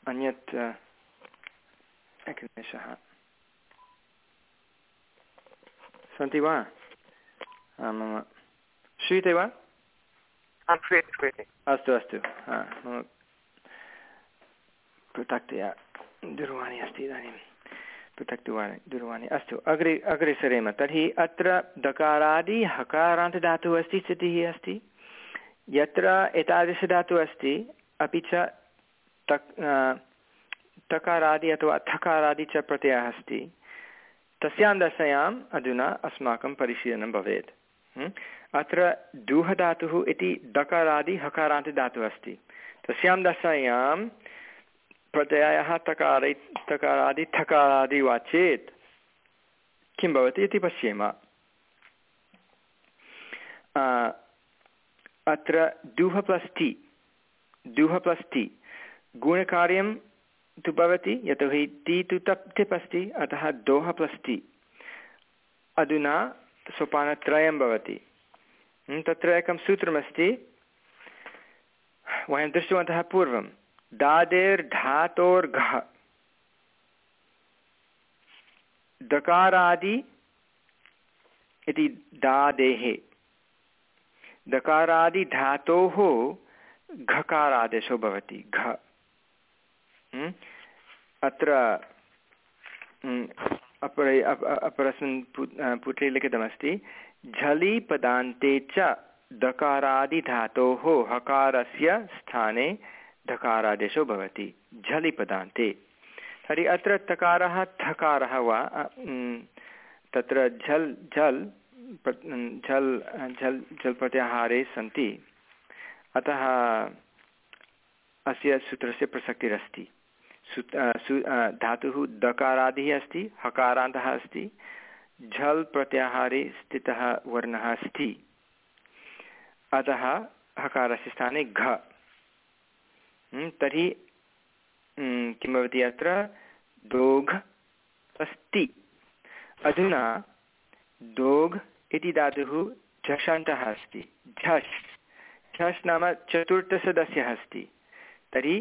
अन्यत् एकनिमेषः। सन्ति वा? मम श्रूयते वा? श्रूयते श्रूयते अस्तु अस्तु। पृथक्तया दूरवाणी अस्ति इदानीं। पृथक् दूरवाणी। दूरवाणी अस्तु, अग्रे अग्रे सरेम। तर्हि अत्र दकारादि हकारान्तदातुः अस्ति, स्थितिः अस्ति। यत्र एतादृशधातुः अस्ति, अपि च तक् तकारादि अथवा थकारादि च प्रत्ययः अस्ति। तस्यां दशायाम् अधुना अस्माकं परिशीलनं भवेत्। अत्र दुहधातुः इति दकारादि हकारान्तदातुः अस्ति। तस्यां दशायां प्रत्ययः तकारै तकारादि थकारादि वा चेत् किं भवति इति पश्येम। अत्र दुह प्लस् गुणकार्यं तु भवति, यतोहि टि तु तप् अस्ति, अतः दोह प्लस् टि। अधुना सोपानत्रयं भवति। तत्र एकं सूत्रमस्ति वयं दृष्टवन्तः पूर्वं दादेर्धातोर्घः दकारादि इति दादेः दकारादिधातोः घकारादेशो भवति घ अत्र अपरे अपरस्मिन् पुटे लिखितमस्ति झलि पदान्ते च दकारादिधातोः हकारस्य स्थाने धकारादेशो भवति। झलि पदान्ते तर्हि अत्र तकारः थकारः वा तत्र झल् झल् झल् झल् झल् प्रत्याहारे सन्ति। अतः अस्य सूत्रस्य प्रसक्तिरस्ति। सु धातुः दकारादिः अस्ति, हकारान्तः अस्ति। झल् प्रत्याहारे स्थितः वर्णः अस्ति अतः हकारस्य स्थाने घ। तर्हि किं भवति अत्र? दोघ् अस्ति। अधुना दोघ् इति धातुः झषन्तः अस्ति। झष्। झष् नाम चतुर्थसदस्यः अस्ति। तर्हि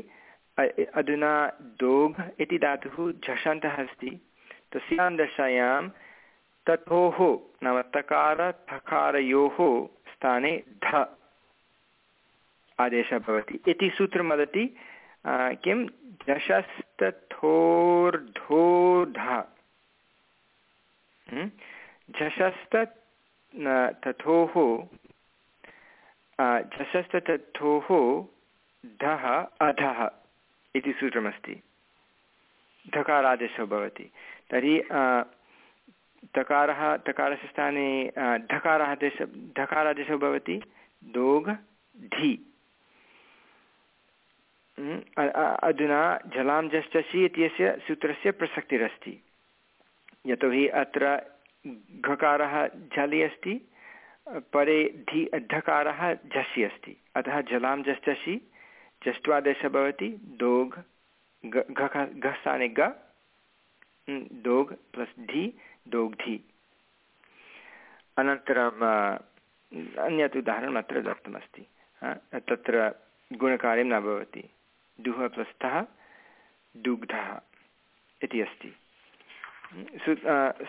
अधुना दोघ् इति धातुः झषन्तः अस्ति। तस्यां दशायां तथोः नाम तकार थकारयोः स्थाने ध आदेशः भवति। इति सूत्रं वदति किं? झषस्तथोर्धोध झषस्त तथोः झषस्तथोः धः, अधः इति सूत्रमस्ति। धकारादेशः भवति। तर्हि तकारः तकारस्य स्थाने धकारः आदेश धकारादेशः भवति दोघ् ढि। अधुना जलां जश्चसि इत्यस्य सूत्रस्य प्रसक्तिरस्ति। यतोहि अत्र घकारः झलि अस्ति, परे धि धकारः झसि अस्ति। अतः जलां जश्चसि जष्ट्वादेशः भवति दोघ् घस्थाने ग दोघ् प्लस् धि दोग्धि अनन्तरम् अन्यत् उदाहरणम् अत्र दत्तमस्ति। तत्र गुणकार्यं न भवति। दुः प्लस्थः दुग्धः इति अस्ति।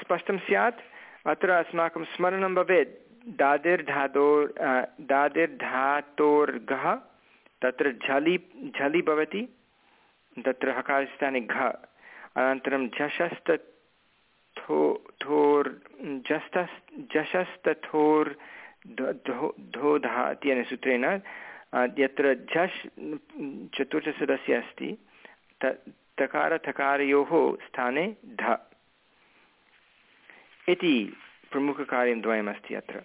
स्पष्टं स्यात्, अत्र अस्माकं स्मरणं भवेत्। दादिर्धातोर् दादिर्धातोर्घः तत्र झलि झलि भवति, तत्र हकारस्थाने घ। अनन्तरं झषस्त थो जशस्तथोर् धोधा इत्यनेन सूत्रेण यत्र झष् चतुर्थसदस्य अस्ति, त तकारथकारयोः स्थाने ध। इति प्रमुखकार्यं द्वयमस्ति अत्र।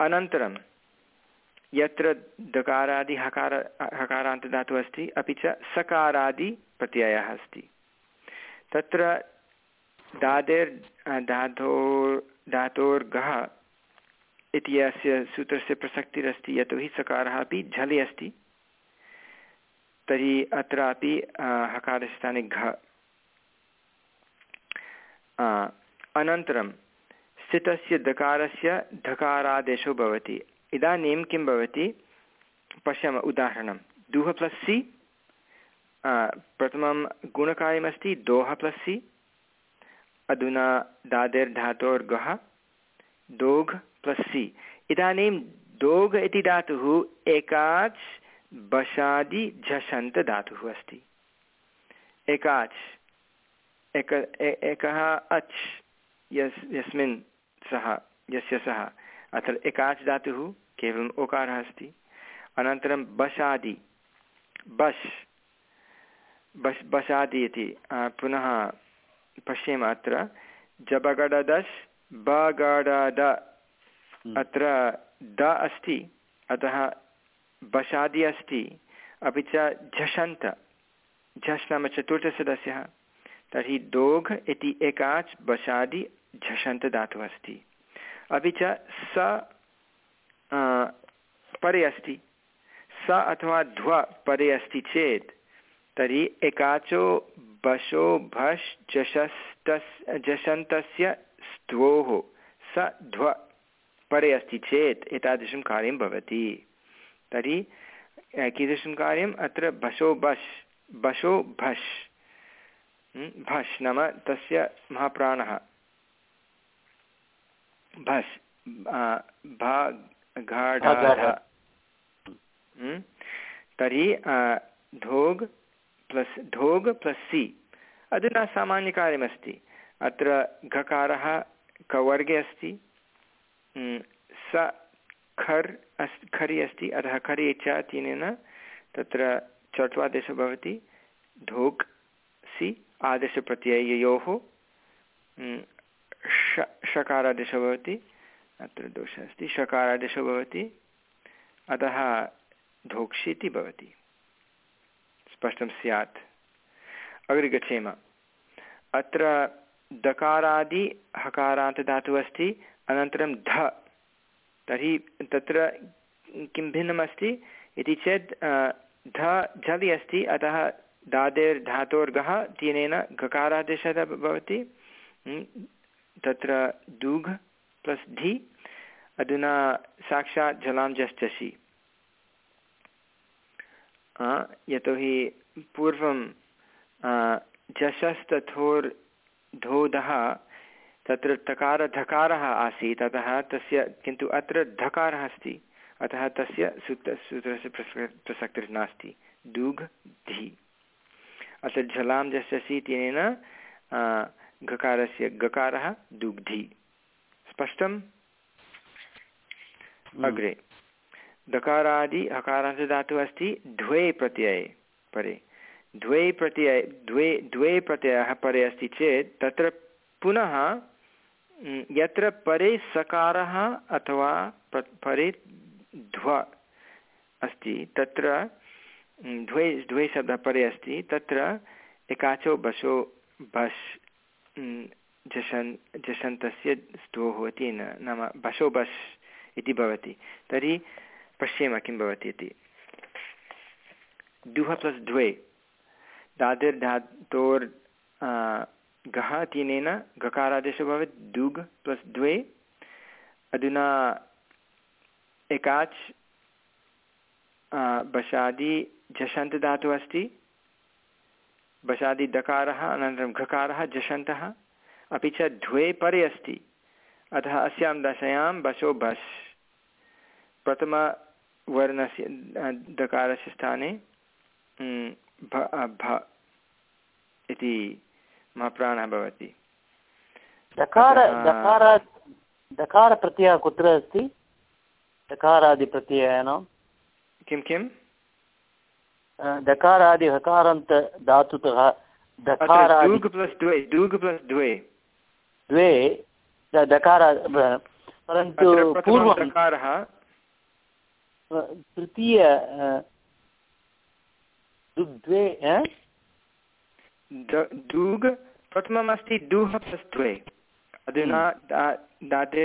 अनन्तरं, यत्र दकारादि हकार हकारान्तदातुः अस्ति, अपि च सकारादिप्रत्ययः अस्ति। तत्र दादेर् धातो धातोर्गः इति अस्य सूत्रस्य प्रसक्तिरस्ति यतोहि सकारः अपि झलि अस्ति, तर्हि अत्रापि हकारस्थाने घ। अनन्तरं, स्थितस्य दकारस्य धकारादेशो भवति। इदानीं किं भवति? पश्यामः उदाहरणं। दुः प्लस् सि प्रथमं गुणकार्यमस्ति दोः प्लस् सि अधुना दादिर्धातोर्गः दोघ् प्लस् सि। इदानीं दोघ् इति धातुः एकाच् बशादि झषन्तधातुः अस्ति। एकाच्, एक एकः अच्, यस्, यस्मिन् सः, यस्य सः। अत्र एकाच् धातुः केवलम् ओकारः अस्ति। अनन्तरं बशादि बश् बश् बशादि इति पुनः पश्येम अत्र जबगडदस् बगडद हम्म। अत्र द अस्ति अतः बशादि अस्ति अपि च झषन्त झष् नाम चतुर्थसदस्यः तर्हि दोघ् इति एकाच् बशादि झषन्तदातुः अस्ति। अपि च स परे अस्ति। स अथवा ध्व परे अस्ति चेत् तर्हि एकाचो बशो भष् जशस्तस् जषन्तस्य स्त्वोः स ध्व परे अस्ति चेत् एतादृशं कार्यं भवति। तर्हि कीदृशं कार्यम्? अत्र भशो बश् बशो भष् भष् नाम तस्य महाप्राणः। भस् तर्हि धोग् प्लस् ढोग् प्लस् सि। अधुना सामान्यकार्यमस्ति अत्र घकारः कवर्गे अस्ति। स, खर् अस्, खरि अस्ति। अतः खरि च तेन तत्र चट्वादेशः भवति। ढोक्, सि, आदेशप्रत्यययोः। ष, षकारादेशः भवति। अत्र दोषः अस्ति। षकारादेशः भवति। अतः धोक्षि इति भवति। स्पष्टं स्यात्। अग्रे गच्छेम। अत्र दकारादि हकारान्तदातुः अस्ति, अनन्तरं ध। तर्हि तत्र किं भिन्नमस्ति? इति चेत् ध झलि अस्ति, अतः दादेर्धातोर्गः तेनेन गकारादेशः भवति। तत्र दूघ् प्लस् धि अधुना साक्षात् जलां जश्चसि। यतोहि पूर्वं झषस्तथोर्धोधः तत्र तकारधकारः आसीत् अतः तस्य किन्तु अत्र धकारः अस्ति अतः तस्य सूत्र सूत्रस्य प्रसक् प्रसक्तिर्नास्ति दुग् धि अत्र झलां जस्यसि इत्यनेन गकारस्य गकारः दुग्धि स्पष्टम्। अग्रे दकारादि हकारान्तदातुः अस्ति, द्वे प्रत्यये परे। द्वे प्रत्यय, द्वे द्वे प्रत्ययः परे अस्ति चेत्, तत्र पुनः यत्र परे सकारः अथवा परे ध्व अस्ति, तत्र द्वे द्वे शब्दः परे अस्ति, तत्र एकाचो बशो, बश् झषन् झषन्तस्य स्तोः इति नाम बशो बश् इति भवति। तर्हि पश्येम किं भवति इति? दुः प्लस् द्वे। दादिर्धातोर् गः इत्यनेन गकारादेशो भवेत्। दुग् प्लस् द्वे। अधुना एकाच् बशादि झषन्तदातुः अस्ति। बशादि दकारः, अनन्तरं घकारः झषन्तः अपि च द्वे परे अस्ति। अतः अस्यां दशायां बशो बस् प्रथमवर्णस्य दकारस्य स्थाने भ भ इति महाप्राणः भवति। दकार दकार दकारप्रत्ययः कुत्र अस्ति? दकारादिप्रत्ययानां? किं किं? दकारादि हकारान्त धातुतः दकारादि प्लस् द्वे दूग् प्लस् द्वे। द्वे दकार परन्तु पूर्वं तृतीय द्वे दूग् प्रथमम् अस्ति दुः प्लस् द्वे अधुना हम्म। दाते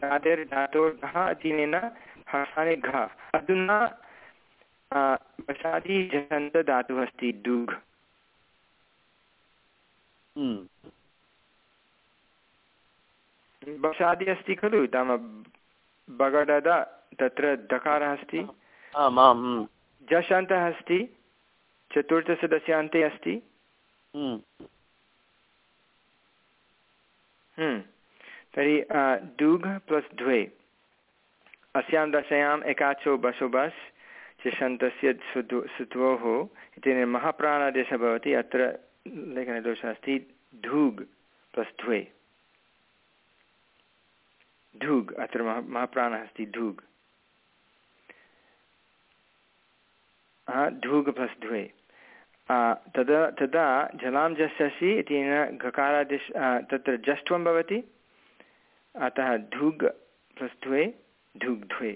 दातेर् धातोर्घः अधीनेन हसाने घ। अधुना वसादि जन्तधातुः अस्ति दुग्। वसादि हम्म। अस्ति खलु? नाम बगडद तत्र दकारः अस्ति। हम्म। जषन्तः अस्ति। चतुर्थसदस्यान्ते अस्ति। हम्म। तर्हि दुग् प्लस् द्वे। अस्यां दशायाम् एकाचो बसो बस् चिषन्तस्य सुद्वो सुत्वोः इति महाप्राणादेशः भवति। अत्र लेखनदोषः अस्ति। धूग् प्लस् द्वे। धूग् अत्र महा महाप्राणः अस्ति। धूग्। धूग् प्लस् द्वे तदा तदा जलां जस्यसि इत्यनेन घकारादिश तत्र जष्ट्वं भवति। अतः धुग् प्लस् द्वे धुग् द्वे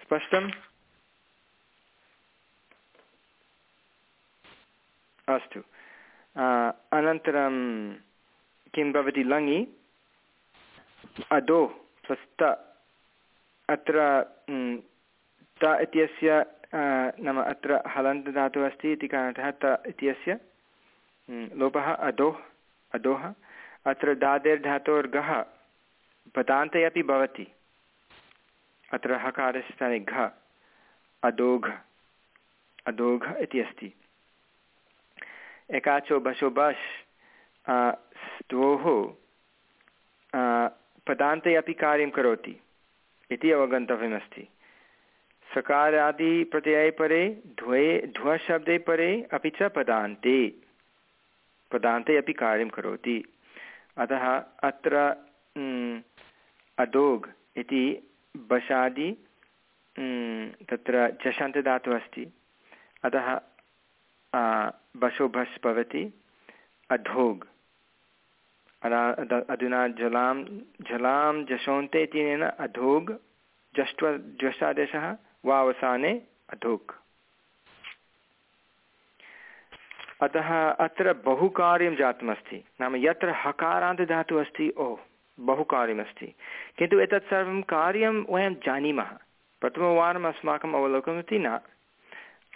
स्पष्टम्? अस्तु। अनन्तरं किं भवति लङि? अदो प्लस् अत्र त इत्यस्य नाम अत्र हलन्तदातुः अस्ति इति कारणतः त इत्यस्य लोपः अधोः अधोः। अत्र दादेर्धातोर्घः पदान्ते अपि भवति। अत्र हकारस्य स्थाने घ, अधोघ अधोघ इति अस्ति। एकाचो बशो बश् स्तोः पदान्ते अपि कार्यं करोति इति अवगन्तव्यमस्ति। सकारादिप्रत्यये परे द्वे ध्वशब्दे परे अपि च पदान्ते। पदान्ते अपि कार्यं करोति। अतः अत्र अदोग् इति बशादि तत्र चषन्तदातुः अस्ति। अतः बशो भस् भवति अधोग् अधुना जलां जलां जशोन्ते इत्यनेन अधोग् जष्ट्व ज्वष्टादेशः वावसाने अधोक्। अतः अत्र बहुकार्यं जातमस्ति। नाम यत्र हकारान्तधातुः अस्ति, ओ, बहुकार्यमस्ति। किन्तु एतत् सर्वं कार्यं वयं जानीमः। प्रथमवारम् अस्माकम् अवलोकनमस्ति न।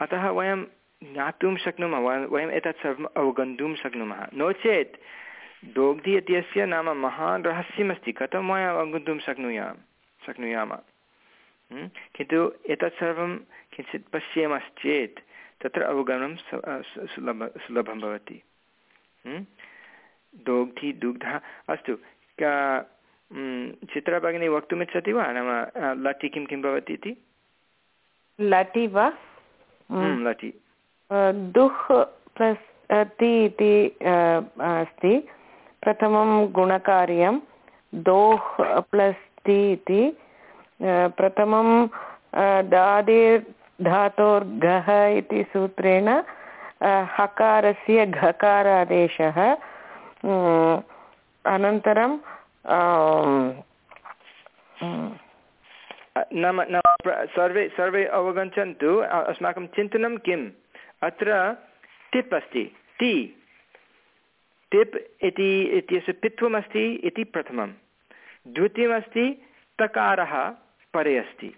अतः वयं ज्ञातुं शक्नुमः वयम् एतत् सर्वम् अवगन्तुं शक्नुमः। नो चेत् दोग्धि इत्यस्य नाम महान् रहस्यमस्ति। कथं वयम् अवगन्तुं शक्नुयां शक्नुयामः? किन्तु एतत् सर्वं किञ्चित् पश्येमश्चेत् तत्र अवगमनं सुलभ सुलभं भवति। हम्म? दोग्धि दुग्धः अस्तु। चित्रभगिनी वक्तुमिच्छति वा? नाम लटि किं किं भवति इति? लटि वा? लटि दुह् प्लस् ति इति अस्ति। प्रथमं गुणकार्यं दोह् प्लस् ति इति। प्रथमं दादिर् धातोर्घः इति सूत्रेण हकारस्य घकारादेशः अनन्तरं नाम सर्वे सर्वे अवगच्छन्तु अस्माकं चिन्तनं किम्? अत्र टिप् अस्ति, ति, टिप् इति, इत्यस्य पित्वमस्ति इति प्रथमं। द्वितीयमस्ति तकारः। परे अस्ति।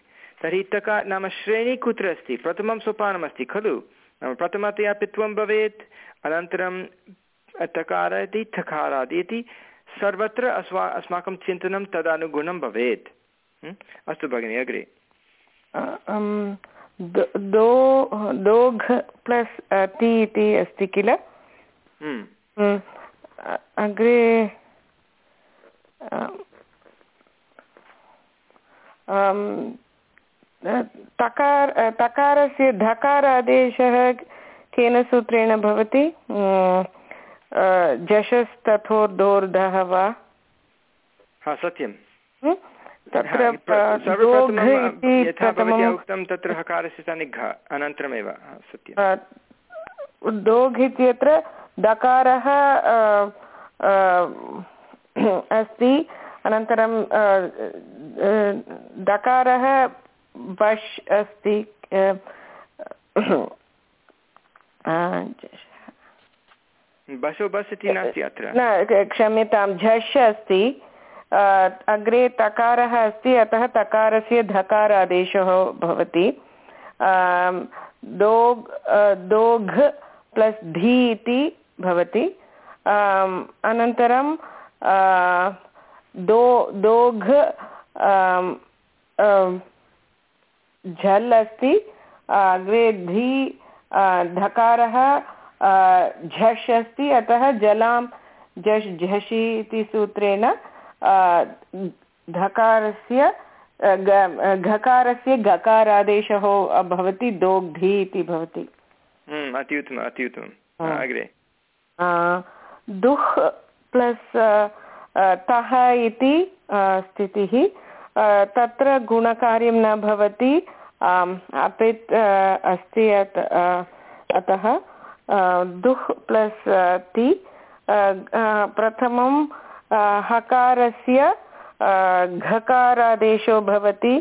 तर्हि तकार नाम श्रेणी कुत्र अस्ति? प्रथमं सोपानमस्ति खलु? नाम प्रथमतया पित्वं भवेत् अनन्तरं तकार इति थकारादि इति सर्वत्र अस्मा अस्माकं चिन्तनं तदनुगुणं भवेत्। अस्तु भगिनि अग्रे। दोघ प्लस् ति इति अस्ति किल? अग्रे तकार तकारस्य धकारादेशः केन सूत्रेण भवति? जशस्तथोर्धोर्धः वा? हा सत्यं तत्र उक्तं तत्र हकारस्य स्थाने घ अनन्तरमेव सत्यं दोघ् इत्यत्र दकारः अस्ति। अनन्तरं दकारः बश् अस्ति बसो बस् इति नास्ति अत्र? न क्षम्यतां झष् अस्ति अग्रे तकारः अस्ति अतः तकारस्य धकारादेशः भवति। दोग् दोघ् प्लस् धी इति भवति। अनन्तरं दो दोघ् झल् अस्ति अग्रे धी धकारः झष् अस्ति अतः जलां झष् झषि इति सूत्रेण धकारस्य घकारस्य गकारादेशः भवति दोग्धि इति भवति। हम्म, अति उत्तमम् अति उत्तमम् अग्रे दुह् प्लस् तः इति स्थितिः। तत्र गुणकार्यं न भवति। अपित् अस्ति अतः दुह् प्लस् ति। प्रथमं हकारस्य घकारादेशो भवति।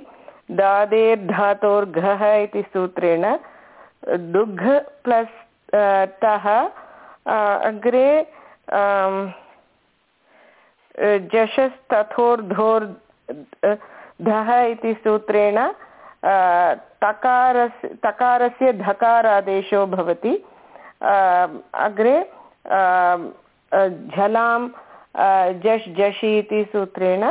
दादेर्धातोर्घः इति सूत्रेण। दुग्घ प्लस् तः अग्रे जशस्तथोर्धोर् धः इति सूत्रेण तकारस्य तकारस्य धकारादेशो भवति। अग्रे झलां जश् जषि इति सूत्रेण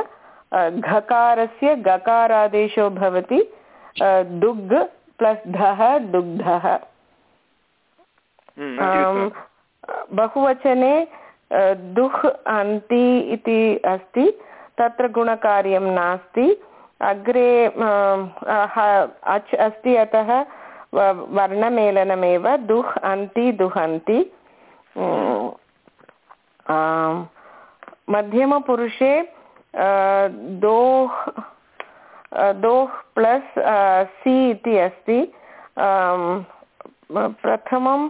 घकारस्य गकारादेशो भवति। दुग् प्लस् धः दुग्धः। हम्म, बहुवचने दुह् अन्ति इति अस्ति, तत्र गुणकार्यं नास्ति। अग्रे अच् अस्ति अतः वर्णमेलनमेव, दुह् अन्ति दुहन्ति मध्यमपुरुषे दोह् दोह् प्लस् सि इति अस्ति। प्रथमं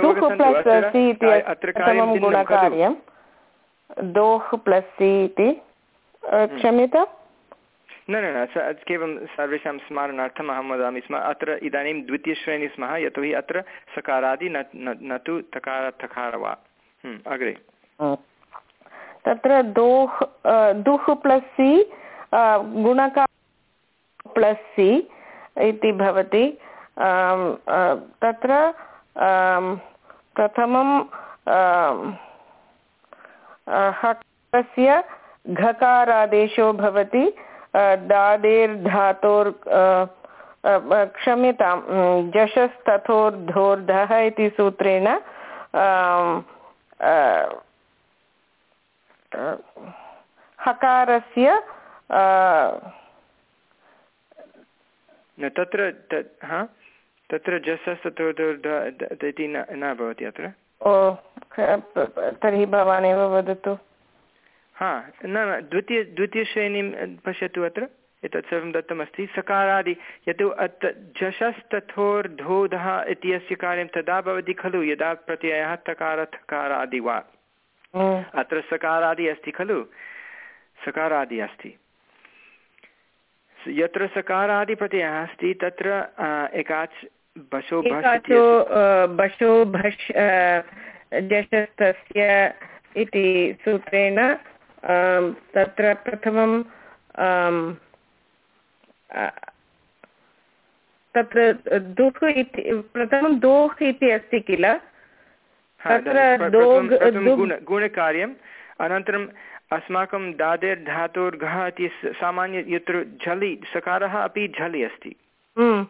दुह् प्लस् सि इति प्रथमं गुणकार्यं। दोह् प्लस् सि इति। क्षम्यताम् न न न केवलं सर्वेषां स्मरणार्थम् अहं वदामि स्म। अत्र इदानीं द्वितीयश्रेणी स्मः यतोहि अत्र सकारादि न न तु तकार थकार वा हम्म, अग्रे। तत्र दोह् दुह् प्लस् सि गुणका प्लस् सि इति भवति। तत्र प्रथमं हकारस्य घकारादेशो भवति दादेर्धातोर् क्षम्यतां जशस्तथोर्धोर्धः इति सूत्रेण हकारस्य तत्र तत्र जसस्तथोर्ध इति न भवति अत्र? ओ तर्हि भवान् एव वदतु। हा न न द्वितीय द्वितीयश्रेणीं पश्यतु अत्र। एतत् सर्वं दत्तमस्ति। सकारादि यतो अत् झषस्तथोर्धोधः इत्यस्य कार्यं तदा भवति खलु यदा प्रत्ययः तकार थकारादि वा अत्र सकारादि अस्ति खलु? सकारादि अस्ति। यत्र सकारादिप्रत्ययः अस्ति तत्र एकाच् बशो बशो भष् जषस्तस्य इति सूत्रेण तत्र प्रथमं तत्र दुः इति प्रथमं दोह् इति अस्ति किल तत्र गुणकार्यम् अनन्तरम् अस्माकं दादेर् धातोर्घः इति सामान्य यत्र झलि सकारः अपि झलि अस्ति हम्म।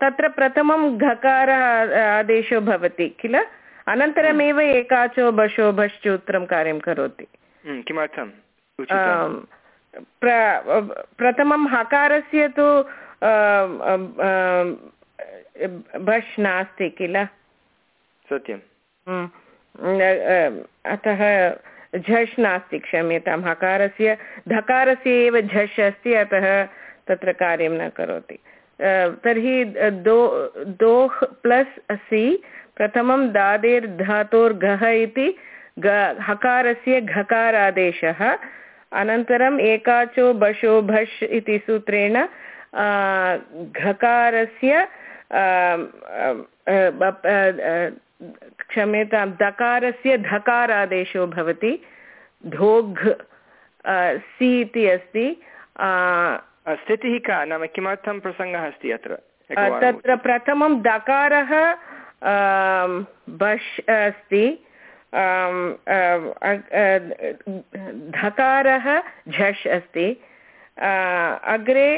तत्र प्रथमं घकार आदेशो भवति किल? अनन्तरमेव एकाचो बशो भश्चूत्रं कार्यं करोति। हम्म, किमर्थं प्रथमं हकारस्य तु भष् नास्ति किल? सत्यं हम्म। अतः झष् नास्ति क्षम्यतां हकारस्य धकारस्य एव झष् अस्ति अतः तत्र कार्यं न करोति। तर्हि दो, दोह् प्लस् असि, प्रथमं दादेर्धातोर्घः इति ग हकारस्य घकारादेशः अनन्तरम् एकाचो बशो भष् इति सूत्रेण घकारस्य क्षम्यतां, दकारस्य धकारादेशो भवति, धोघ् सि इति अस्ति स्थितिः का नाम किमर्थं प्रसङ्गः अस्ति अत्र तत्र प्रथमं दकारः बश् अस्ति धकारः झष् अस्ति अग्रे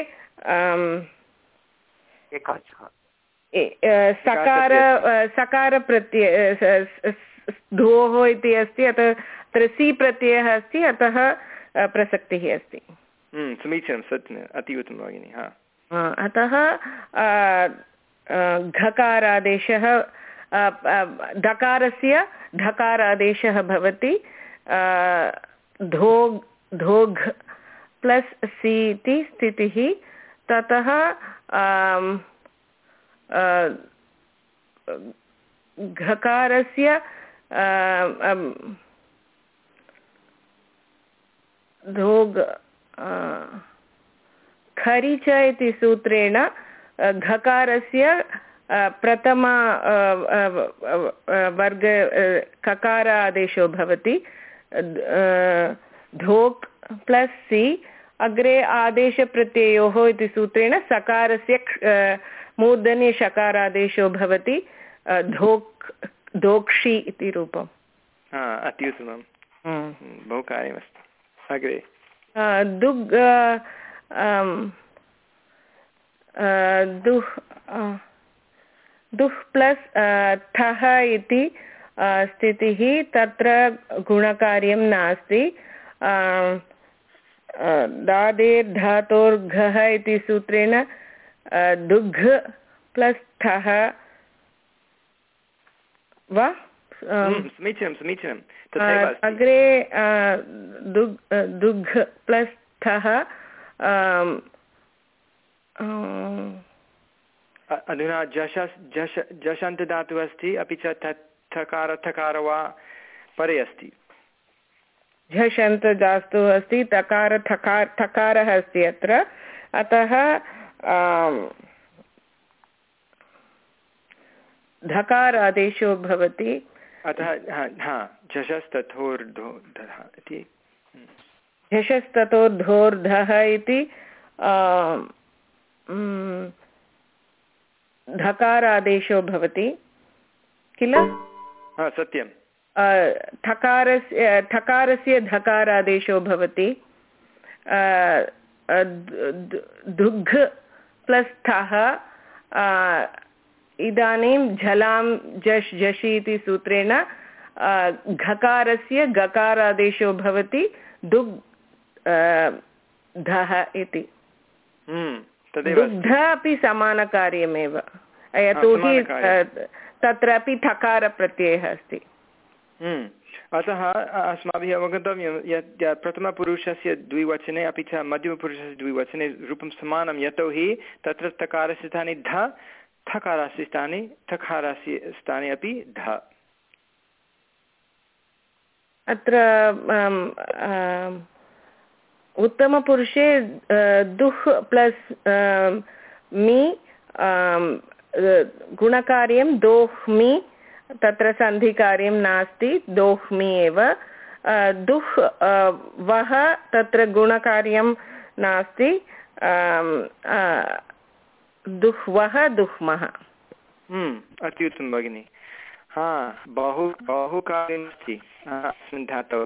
सकार सकारप्रत्यय धोः इति अस्ति अतः तत्र सि प्रत्ययः अस्ति अतः प्रसक्तिः अस्ति। समीचीनं सत्यम् अति उत्तमं भगिनि हा अतः घकारादेशः दकारस्य ढकारादेशः भवति धो धोघ् प्लस् सि इति स्थितिः ततः घकारस्य धोग् खरि च इति सूत्रेण घकारस्य प्रथम वर्ग ककार आदेशो भवति धोक् प्लस् सि अग्रे आदेशप्रत्ययोः इति सूत्रेण सकारस्य मूर्धन्ये शकारादेशो भवति धोक् धोक्षि इति रूपम्। अति उत्तमं हम्म, बहु कार्यमस्ति। अग्रे। दुग् दुह् दुह् प्लस् ठः इति स्थितिः तत्र गुणकार्यं नास्ति दादेर्धातोर्घः इति सूत्रेण दुग् प्लस् ठः वा समीचीनं समीचीनं अग्रे दुग् दुग् प्लस् ठः अधुना जश जश जशन्तदातुः अस्ति अपि च थकार थकार वा परे अस्ति। झषन्तदातुः अस्ति तकार थकार थकारः अस्ति अत्र। अतः धकारादेशो भवति। अतः झषस्तथोर्धोर्धः इति। झषस्ततोर्धोर्धः इति धकारादेशो भवति। किल? सत्यं ठकारस्य ठकारस्य धकारादेशो भवति। दुग् प्लस् ठः इदानीं झलां झष् झषि इति सूत्रेण घकारस्य गकारादेशो भवति दुग् धः इति। हम्म, दुग्ध अपि समानकार्यमेव। यतोहि तत्रापि ठकारप्रत्ययः अस्ति। हम्म, अतः अस्माभिः अवगन्तव्यं यत् प्रथमपुरुषस्य द्विवचने अपि च मध्यमपुरुषस्य द्विवचने रूपं समानं यतोहि तत्र तकारस्य स्थाने ध थकारस्य स्थाने थकारस्य स्थाने अपि ध। अत्र उत्तमपुरुषे दुह् प्लस् मि गुणकार्यं दोह्मि तत्र सन्धिकार्यं नास्ति दोह्मि एव। दुह् वः, तत्र गुणकार्यं नास्ति। दुह्वः दुह्मः। हम्म, अति भगिनि। हा बहु बहु कार्यमस्ति अस्मिन् धातौ।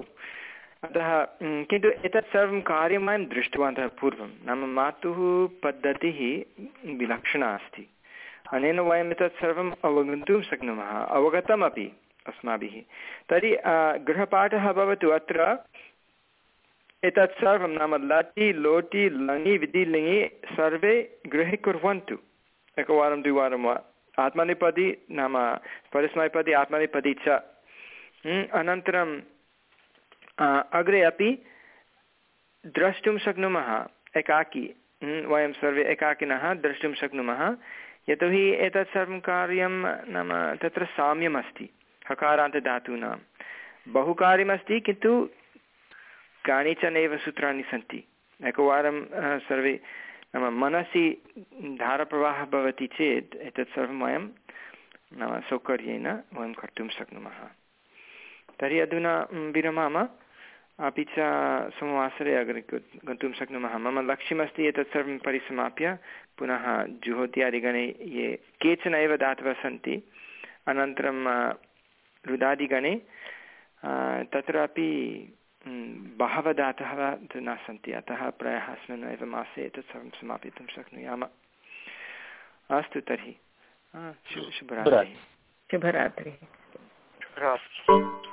अतः किन्तु एतत् सर्वं कार्यं वयं दृष्टवन्तः पूर्वं। नाम मातुः पद्धतिः विलक्षणा अस्ति। अनेन वयम् एतत् सर्वम् अवगन्तुं शक्नुमः। अवगतमपि अस्माभिः। तर्हि गृहपाठः भवतु अत्र। एतत् सर्वं नाम लटि, लोटि, लङि विधिलिङि सर्वे गृहे कुर्वन्तु। एकवारं, द्विवारं वा? आत्मनेपदी नाम परस्मैपदी, आत्मनेपदी च। अनन्तरं अग्रे अपि द्रष्टुं शक्नुमः, एकाकी। वयं सर्वे एकाकिनः द्रष्टुं शक्नुमः। यतोहि एतत् सर्वं कार्यं नाम तत्र साम्यमस्ति, हकारान्तधातूनां। बहु कार्यमस्ति किन्तु कानिचन एव सूत्राणि सन्ति। एकवारं सर्वे नाम मनसि धारप्रवाहः भवति चेत् एतत् सर्वं वयं नाम सौकर्येण वयं कर्तुं शक्नुमः। तर्हि अधुना विरमाम, अपि च सोमवासरे अग्रे गन्तुं शक्नुमः। मम लक्ष्यमस्ति एतत् सर्वं परिसमाप्य पुनः जुहोत्यादिगणे ये केचन एव दातवः सन्ति, अनन्तरं रुदादिगणे तत्रापि बहवः दातः न सन्ति अतः प्रायः अस्मिन् एव मासे एतत् सर्वं समापयितुं शक्नुयाम। अस्तु तर्हि। शुभरात्रिः। शुभरात्रिः। शुभरात्रिः।